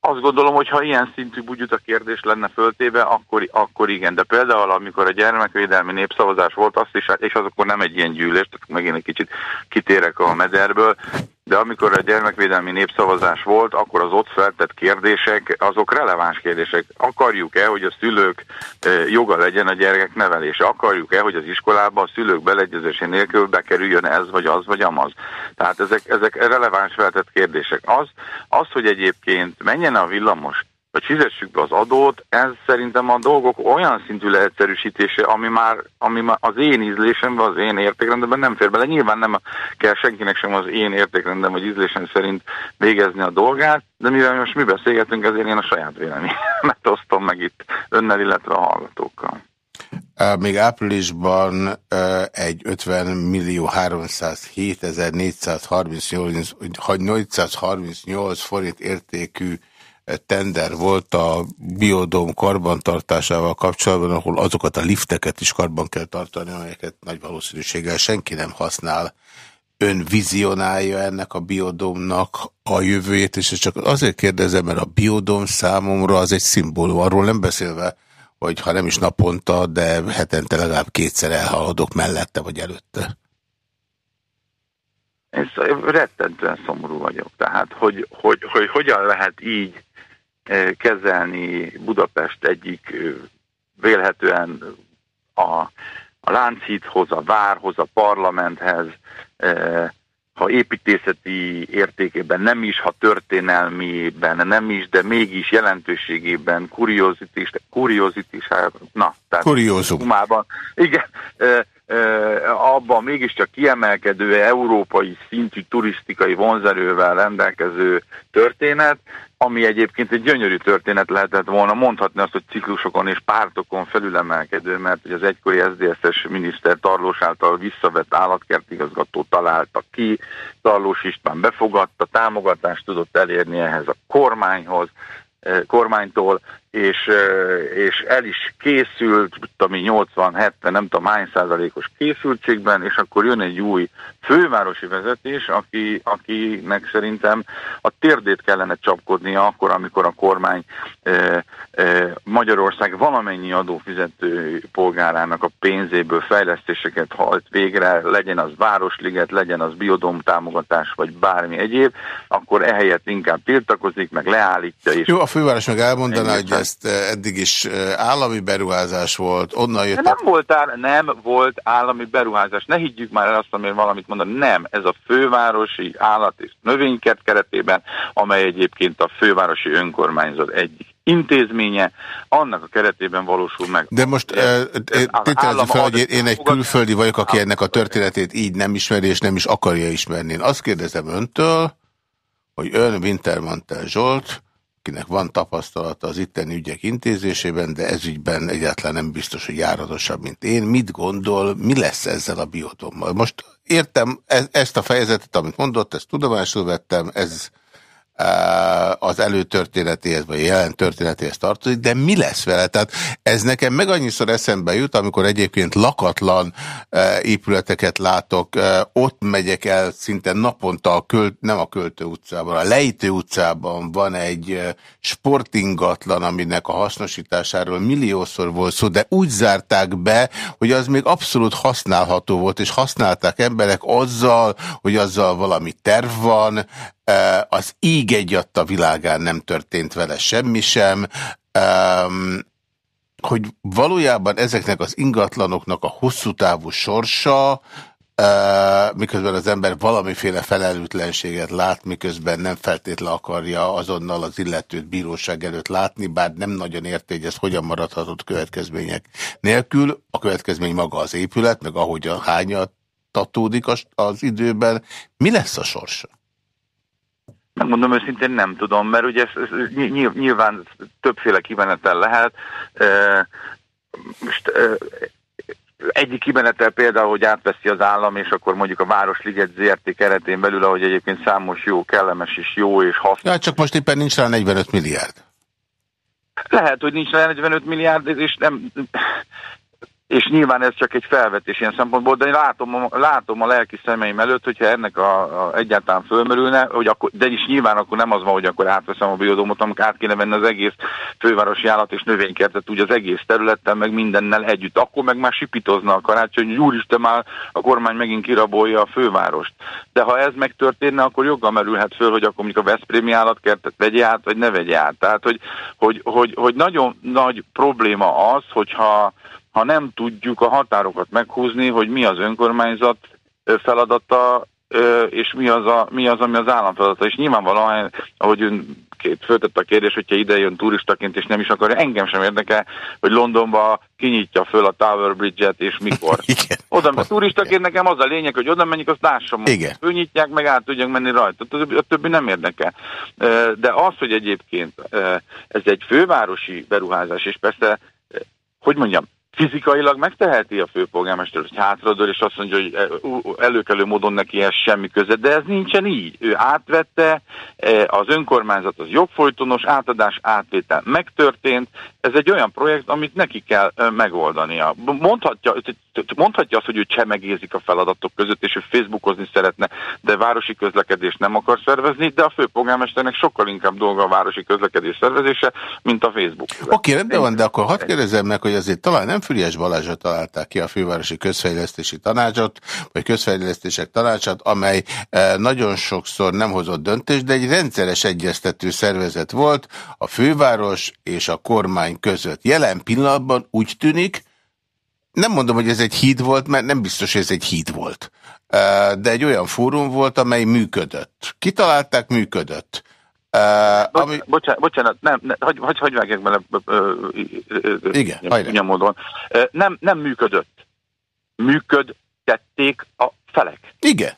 Azt gondolom, hogy ha ilyen szintű bugyuta kérdés lenne föltéve, akkor, akkor igen. De például, amikor a gyermekvédelmi népszavazás volt, azt is, és azokon nem egy ilyen gyűlés, tehát megint egy kicsit kitérek a mederből, de amikor a gyermekvédelmi népszavazás volt, akkor az ott feltett kérdések, azok releváns kérdések. Akarjuk-e, hogy a szülők eh, joga legyen a gyerekek nevelése? Akarjuk-e, hogy az iskolában a szülők beleegyezése nélkül bekerüljön ez, vagy az, vagy amaz? Tehát ezek, ezek releváns feltett kérdések. Az, az, hogy egyébként menjen a villamos, hogy fizessük be az adót, ez szerintem a dolgok olyan szintű leegyszerűsítése, ami már, ami már az én ízlésemben, az én értékrendemben nem fér bele. Nyilván nem kell senkinek sem az én értékrendem vagy ízlésem szerint végezni a dolgát, de mivel most mi beszélgetünk, ezért én a saját véleményemet osztom meg itt önnel, illetve a hallgatókkal. Még áprilisban egy 50 millió 307 438, 838 forint értékű tender volt a biodóm karbantartásával kapcsolatban, ahol azokat a lifteket is karban kell tartani, amelyeket nagy valószínűséggel senki nem használ. Ön vizionálja ennek a biodómnak a jövőjét, és csak azért kérdezem, mert a biodóm számomra az egy szimbólum, arról nem beszélve, hogy ha nem is naponta, de hetente legalább kétszer elhaladok mellette vagy előtte. Én rettentően szomorú vagyok. Tehát, hogy, hogy, hogy hogyan lehet így kezelni Budapest egyik vélhetően a, a Lánchídhoz, a Várhoz, a parlamenthez, ha építészeti értékében nem is, ha történelmiben nem is, de mégis jelentőségében, kuriozitás, kuriozitás, na, tehát Kuriózum. Igen, abban mégiscsak kiemelkedő európai szintű turisztikai vonzerővel rendelkező történet, ami egyébként egy gyönyörű történet lehetett volna, mondhatni azt, hogy ciklusokon és pártokon felülemelkedő, mert az egykori SZDSZ-es miniszter Tarlós által visszavett állatkertigazgató találta ki, Tarlós István befogadta, támogatást tudott elérni ehhez a kormányhoz, kormánytól, és, és el is készült, ami 80-70, nem tudom hány százalékos készültségben, és akkor jön egy új fővárosi vezetés, aki, akinek szerintem a térdét kellene csapkodnia akkor, amikor a kormány e, e, Magyarország valamennyi adófizető polgárának a pénzéből fejlesztéseket hajt végre, legyen az Városliget, legyen az biodom támogatás, vagy bármi egyéb, akkor ehelyett inkább tiltakozik, meg leállítja. És Jó, a főváros meg elmondaná, hogy ezt eh, eddig is eh, állami beruházás volt, onnan jött... nem, volt áll, nem volt állami beruházás. Ne higgyük már el azt, amire valamit mondani. Nem, ez a fővárosi állat és növénykert keretében, amely egyébként a fővárosi önkormányzat egyik intézménye, annak a keretében valósul meg. De most eh, tételezni fel, hogy én egy külföldi vagyok, aki ennek a történetét így nem ismeri, és nem is akarja ismerni. Én azt kérdezem öntől, hogy ön Wintermantel Zsolt, akinek van tapasztalata az itteni ügyek intézésében, de ez ügyben egyáltalán nem biztos, hogy járatosabb, mint én. Mit gondol, mi lesz ezzel a biotommal? Most értem e ezt a fejezetet, amit mondott, ezt tudomásul vettem, ez az előtörténetéhez, vagy jelen történetéhez tartozik, de mi lesz vele? Tehát ez nekem meg annyiszor eszembe jut, amikor egyébként lakatlan épületeket látok, ott megyek el szinte naponta, a költ, nem a Költő utcában, a Lejtő utcában van egy sportingatlan, aminek a hasznosításáról milliószor volt szó, de úgy zárták be, hogy az még abszolút használható volt, és használták emberek azzal, hogy azzal valami terv van, az íg egyadt a világán nem történt vele semmi sem, hogy valójában ezeknek az ingatlanoknak a hosszú távú sorsa, miközben az ember valamiféle felelőtlenséget lát, miközben nem feltétlenül akarja azonnal az illetőt bíróság előtt látni, bár nem nagyon érti, hogy ez hogyan maradhatott következmények nélkül. A következmény maga az épület, meg ahogy a hányat tatódik az időben. Mi lesz a sorsa? Megmondom őszintén nem tudom, mert ugye ez, ez nyilván többféle kimenetel lehet. Most egyik kimenetel például, hogy átveszi az állam, és akkor mondjuk a Városliget ZRT keretén belül, ahogy egyébként számos jó, kellemes és jó és hasznos. Ja, csak most éppen nincs rá 45 milliárd. Lehet, hogy nincs rá 45 milliárd, és nem és nyilván ez csak egy felvetés ilyen szempontból, de én látom, látom a lelki szemeim előtt, hogyha ennek a, a egyáltalán fölmerülne, hogy akkor, de is nyilván akkor nem az van, hogy akkor átveszem a biodomot, amikor át kéne venni az egész fővárosi állat és növénykertet, úgy az egész területen, meg mindennel együtt. Akkor meg már sipitozna a karácsony, hogy úristen már a kormány megint kirabolja a fővárost. De ha ez megtörténne, akkor joggal merülhet föl, hogy akkor mondjuk a Veszprémi állatkertet vegye át, vagy ne vegye át. Tehát, hogy, hogy, hogy, hogy nagyon nagy probléma az, hogyha ha nem tudjuk a határokat meghúzni, hogy mi az önkormányzat feladata, és mi az, a, mi az, ami az állam feladata. És nyilvánvalóan, ahogy ön föltette a kérdés, hogyha ide jön turistaként, és nem is akarja, engem sem érdekel, hogy Londonba kinyitja föl a Tower Bridge-et, és mikor. Igen. Oda, a turistaként nekem az a lényeg, hogy oda menjek, azt lássam. Igen. Fölnyitják, meg át tudjak menni rajta. A többi nem érdekel. De az, hogy egyébként ez egy fővárosi beruházás, és persze, hogy mondjam, fizikailag megteheti a főpolgármester, hogy hátradől, és azt mondja, hogy előkelő módon neki ez semmi köze, de ez nincsen így. Ő átvette, e, az önkormányzat az jogfolytonos, átadás, átvétel megtörtént, ez egy olyan projekt, amit neki kell e, megoldania. Mondhatja, mondhatja azt, hogy ő csemegézik a feladatok között, és ő Facebookozni szeretne, de városi közlekedés nem akar szervezni, de a főpolgármesternek sokkal inkább dolga a városi közlekedés szervezése, mint a Facebook. Oké, okay, rendben van, de akkor hadd kérdezzem meg, hogy azért talán nem Füriás Balázsra találták ki a Fővárosi Közfejlesztési Tanácsot, vagy Közfejlesztések Tanácsot, amely eh, nagyon sokszor nem hozott döntést, de egy rendszeres egyeztető szervezet volt a főváros és a kormány között. Jelen pillanatban úgy tűnik, nem mondom, hogy ez egy híd volt, mert nem biztos, hogy ez egy híd volt. Eh, de egy olyan fórum volt, amely működött. Kitalálták, működött. Uh, ami... bocsánat, bocsánat, nem, ne, hogy, hogy, hogy vágjak bele Igen, hajrá. módon. Nem, nem működött. Működtették a felek. Igen.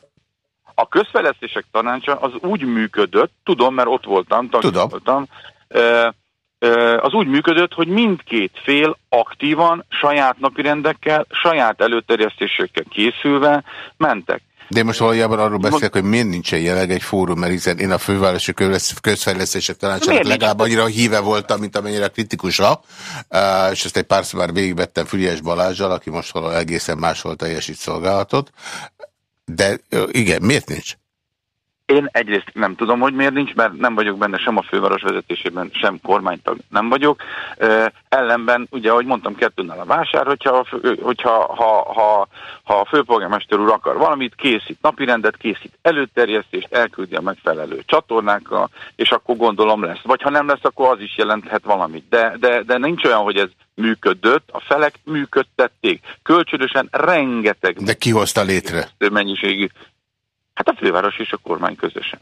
A közfejlesztések tanácsa az úgy működött, tudom, mert ott voltam, tudom. voltam, az úgy működött, hogy mindkét fél aktívan, saját napirendekkel, saját előterjesztésekkel készülve mentek. De most valójában arról beszélek, hogy miért nincsen jelenleg egy fórum, mert hiszen én a fővárosi közfejlesztések tanácsának legalább annyira híve voltam, mint amennyire kritikusra, és ezt egy párszor már végigvettem Füriás Balázsjal, aki most valahol egészen máshol teljesít szolgálatot. De igen, miért nincs? Én egyrészt nem tudom, hogy miért nincs, mert nem vagyok benne sem a főváros vezetésében, sem kormánytag nem vagyok. ellenben, ugye, ahogy mondtam, kettőnnel a vásár, hogyha, hogyha ha, ha, ha a főpolgármester úr akar valamit, készít napirendet, készít előterjesztést, elküldi a megfelelő csatornákkal, és akkor gondolom lesz. Vagy ha nem lesz, akkor az is jelenthet valamit. De, de, de nincs olyan, hogy ez működött, a felek működtették. Kölcsönösen rengeteg... De ki hozta létre? Mennyiségű Hát a főváros és a kormány közösen.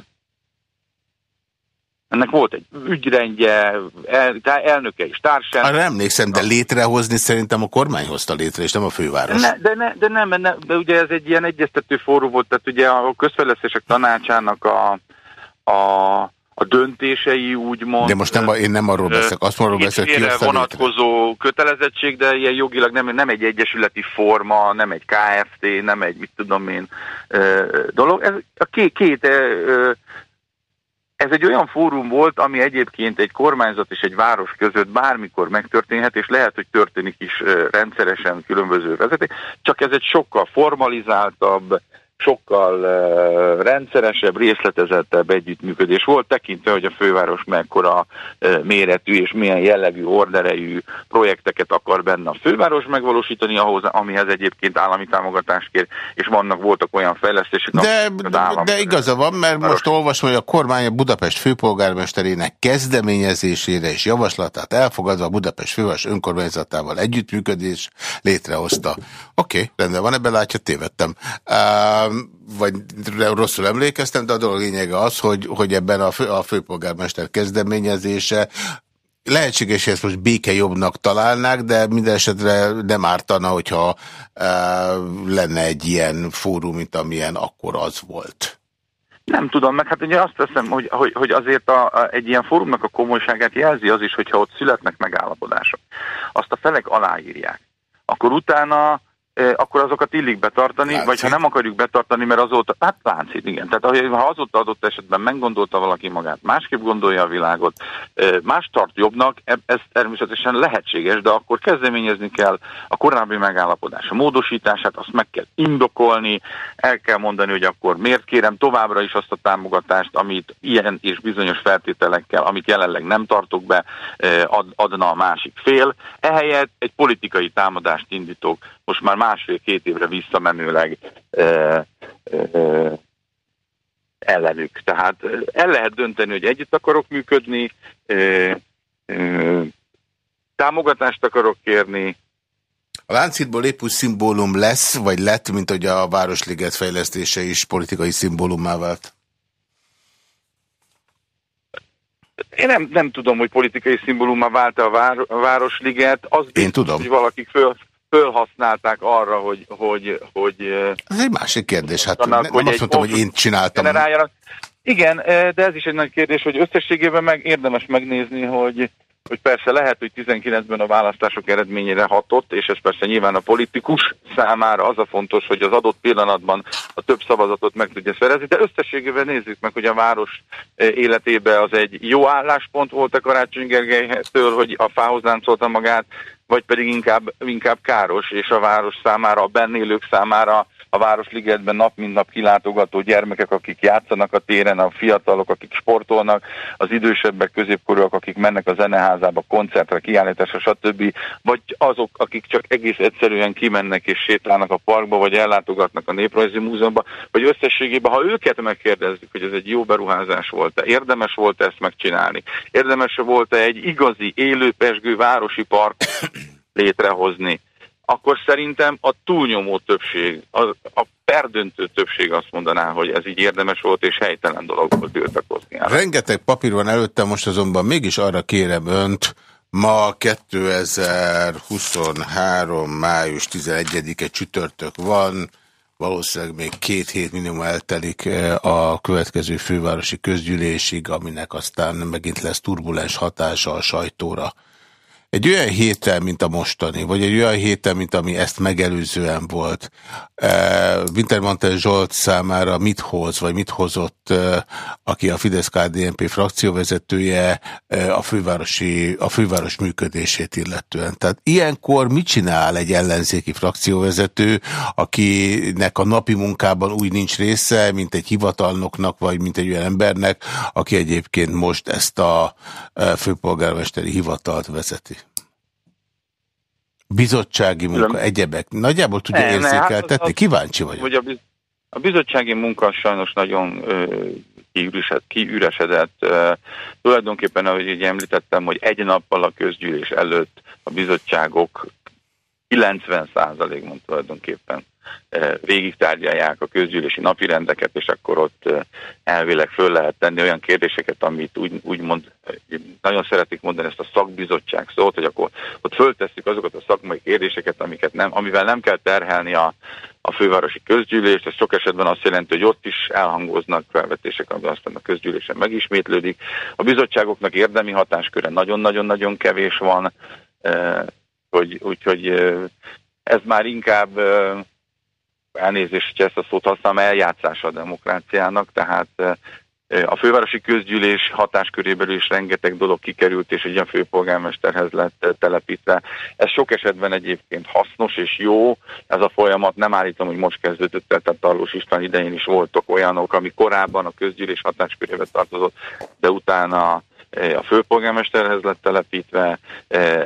Ennek volt egy ügyrendje, el, elnöke és társán. Arra emlékszem, de létrehozni szerintem a kormány hozta létre, és nem a főváros. Ne, de, ne, de nem, ne, de ugye ez egy ilyen egyeztető fórum volt, tehát ugye a közfejlesztések tanácsának a, a a döntései úgymond. De most nem, én nem arról beszélek, azt arról beszélek, ki vonatkozó kötelezettség, de ilyen jogilag nem, nem egy egyesületi forma, nem egy KFT, nem egy, mit tudom én, dolog. Ez a két, két ez egy olyan fórum volt, ami egyébként egy kormányzat és egy város között bármikor megtörténhet, és lehet, hogy történik is rendszeresen különböző vezeték, csak ez egy sokkal formalizáltabb, sokkal uh, rendszeresebb, részletezettebb együttműködés volt, tekintve, hogy a főváros mekkora uh, méretű és milyen jellegű, orderejű projekteket akar benne a főváros megvalósítani, ahhoz, amihez egyébként állami támogatást kér, és vannak voltak olyan fejlesztések, de, de, de igaza van, mert most olvasom, hogy a kormány a Budapest főpolgármesterének kezdeményezésére és javaslatát elfogadva a Budapest főváros önkormányzatával együttműködés létrehozta. Oké, okay, rendben van, ebben látja, tévedtem. Uh, vagy rosszul emlékeztem, de a dolog lényege az, hogy, hogy ebben a, fő, a főpolgármester kezdeményezése lehetséges, hogy ezt most békejobbnak találnák, de minden esetre nem ártana, hogyha e, lenne egy ilyen fórum, mint amilyen akkor az volt. Nem tudom, meg hát ugye azt teszem, hogy, hogy, hogy azért a, a, egy ilyen fórumnak a komolyságát jelzi az is, hogyha ott születnek megállapodások. Azt a felek aláírják. Akkor utána akkor azokat illik betartani, Láncid. vagy ha nem akarjuk betartani, mert azóta, hát láncid, igen. Tehát ha azóta adott esetben meggondolta valaki magát, másképp gondolja a világot, más tart jobbnak, ez természetesen lehetséges, de akkor kezdeményezni kell a korábbi megállapodás a módosítását, azt meg kell indokolni, el kell mondani, hogy akkor miért kérem továbbra is azt a támogatást, amit ilyen és bizonyos feltételekkel, amit jelenleg nem tartok be, adna a másik fél. Ehelyett egy politikai támadást indítok most már másfél-két évre visszamenőleg e, e, ellenük. Tehát el lehet dönteni, hogy együtt akarok működni, e, e, támogatást akarok kérni. A Lánchídból épp úgy szimbólum lesz, vagy lett, mint hogy a Városliget fejlesztése is politikai szimbólummá vált? Én nem, nem tudom, hogy politikai szimbólumá vált a, vár, a Városliget. Az Én biztos, tudom. hogy valakik föl, fölhasználták arra, hogy... hogy, hogy ez egy másik kérdés, hát nem hogy azt mondtam, hogy én csináltam. Igen, de ez is egy nagy kérdés, hogy összességében meg érdemes megnézni, hogy, hogy persze lehet, hogy 19-ben a választások eredményére hatott, és ez persze nyilván a politikus számára az a fontos, hogy az adott pillanatban a több szavazatot meg tudja szerezni, de összességében nézzük meg, hogy a város életében az egy jó álláspont volt a Karácsony Gergelytől, hogy a fához láncolta magát, vagy pedig inkább, inkább káros, és a város számára, a bennélők számára a Városligetben nap mint nap kilátogató gyermekek, akik játszanak a téren, a fiatalok, akik sportolnak, az idősebbek, középkorúak, akik mennek a zeneházába, koncertre, kiállításra, stb. Vagy azok, akik csak egész egyszerűen kimennek és sétálnak a parkba, vagy ellátogatnak a Néprajzi Múzeumba, vagy összességében, ha őket megkérdezzük, hogy ez egy jó beruházás volt-e, érdemes volt -e ezt megcsinálni, érdemes volt-e egy igazi, élőpesgő városi park létrehozni, akkor szerintem a túlnyomó többség, a, a perdöntő többség azt mondaná, hogy ez így érdemes volt, és helytelen dolog volt tiltakozni. Rengeteg papír van előttem, most azonban mégis arra kérem önt, ma 2023. május 11-e csütörtök van, valószínűleg még két hét minimum eltelik eh, a következő fővárosi közgyűlésig, aminek aztán megint lesz turbulens hatása a sajtóra. Egy olyan héten, mint a mostani, vagy egy olyan héten, mint ami ezt megelőzően volt, Wintermantel Zsolt számára mit hoz, vagy mit hozott, aki a Fidesz-KDNP frakcióvezetője a, fővárosi, a főváros működését illetően. Tehát ilyenkor mit csinál egy ellenzéki frakcióvezető, akinek a napi munkában úgy nincs része, mint egy hivatalnoknak, vagy mint egy olyan embernek, aki egyébként most ezt a főpolgármesteri hivatalt vezeti? Bizottsági munka, egyebek. Nagyjából tudja ne, érzékeltetni? Ne, hát Kíváncsi vagyok. Hogy a, biz a bizottsági munka sajnos nagyon kiüresed, kiüresedett. Ö, tulajdonképpen, ahogy így említettem, hogy egy nappal a közgyűlés előtt a bizottságok 90%-ban tulajdonképpen végig tárgyalják a közgyűlési napirendeket, és akkor ott elvileg föl lehet tenni olyan kérdéseket, amit úgy, úgy mond, nagyon szeretik mondani ezt a szakbizottság szót, hogy akkor ott föltesszük azokat a szakmai kérdéseket, amiket nem, amivel nem kell terhelni a, a fővárosi közgyűlést, ez sok esetben azt jelenti, hogy ott is elhangoznak felvetések, ami aztán a közgyűlésen megismétlődik. A bizottságoknak érdemi hatásköre nagyon-nagyon-nagyon kevés van, hogy, úgyhogy ez már inkább elnézést, hogy ezt a szót használom, eljátszása a demokráciának, tehát a fővárosi közgyűlés hatásköréből is rengeteg dolog kikerült, és egy ilyen főpolgármesterhez lett telepítve. Ez sok esetben egyébként hasznos és jó. Ez a folyamat nem állítom, hogy most kezdődött, tehát Tarlós István idején is voltak olyanok, ami korábban a közgyűlés hatáskörébe tartozott, de utána a főpolgármesterhez lett telepítve,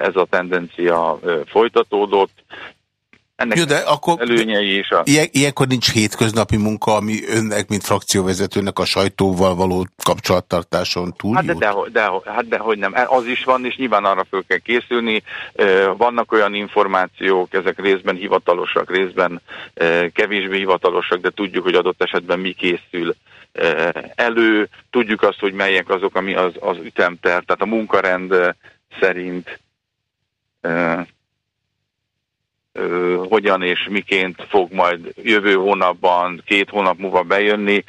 ez a tendencia folytatódott, ennek Jó, de akkor előnyei is a... Ilyen, ilyenkor nincs hétköznapi munka, ami önnek, mint frakcióvezetőnek a sajtóval való kapcsolattartáson túl hát de, de, de, hát de hogy nem, az is van, és nyilván arra föl kell készülni. Vannak olyan információk, ezek részben hivatalosak, részben kevésbé hivatalosak, de tudjuk, hogy adott esetben mi készül elő. Tudjuk azt, hogy melyek azok, ami az, az ütemter, tehát a munkarend szerint hogyan és miként fog majd jövő hónapban, két hónap múlva bejönni,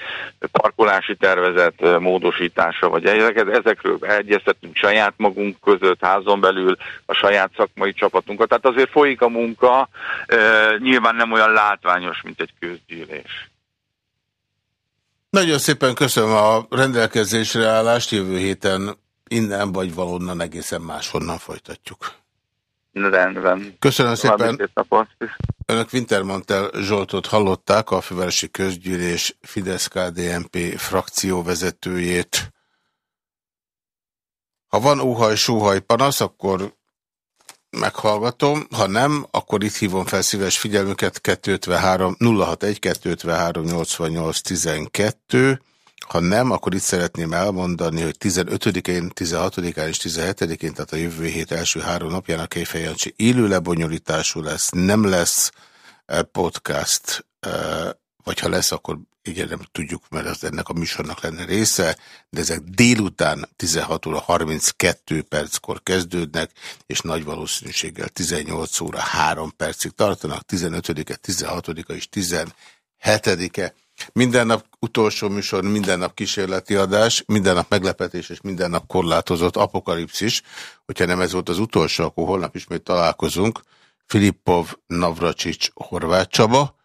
parkolási tervezet módosítása, vagy ezeket, ezekről egyeztetünk saját magunk között, házon belül, a saját szakmai csapatunkat. Tehát azért folyik a munka, nyilván nem olyan látványos, mint egy közgyűlés. Nagyon szépen köszönöm a rendelkezésre állást, jövő héten innen vagy valonnan egészen máshonnan folytatjuk. Rendben. Köszönöm szépen. Önök Wintermantel Zsoltot hallották, a Fővárosi Közgyűlés Fidesz-KDNP frakcióvezetőjét. Ha van óhaj-sóhaj panasz, akkor meghallgatom, ha nem, akkor itt hívom fel szíves figyelmüket 253 061 253 88 12 ha nem, akkor itt szeretném elmondani, hogy 15-én, 16-án és 17-én, tehát a jövő hét első három napján a Kejfej Jancsi élő lebonyolítású lesz, nem lesz eh, podcast, eh, vagy ha lesz, akkor igen, nem tudjuk, mert az ennek a műsornak lenne része, de ezek délután 16 óra 32 perckor kezdődnek, és nagy valószínűséggel 18 óra 3 percig tartanak, 15-e, 16-a és 17-e. Minden nap utolsó műsor, minden nap kísérleti adás, minden nap meglepetés és minden nap korlátozott apokalipszis. Hogyha nem ez volt az utolsó, akkor holnap ismét találkozunk. Filippov, Navracsics, Horváth Csaba,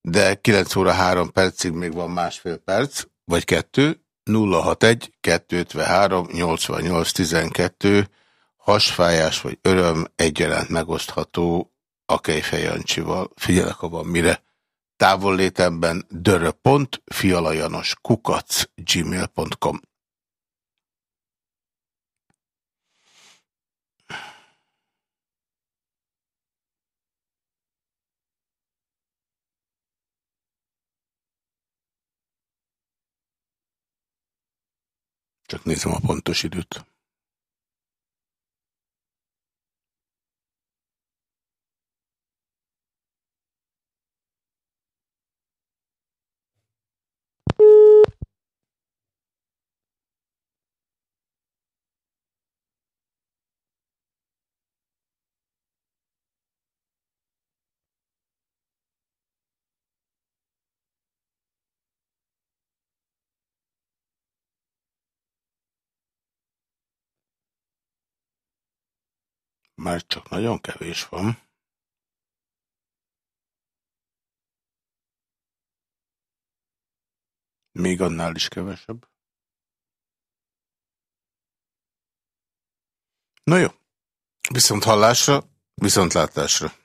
de 9 óra 3 percig még van másfél perc, vagy kettő, 061 253 88 12 hasfájás vagy öröm egyaránt megosztható a Kejfej Jancsival. Figyelek, van mire távollétemben dörö.fialajanos kukac gmail.com Csak nézem a pontos időt. Már csak nagyon kevés van. Még annál is kevesebb. Na jó, viszont hallásra, viszont látásra.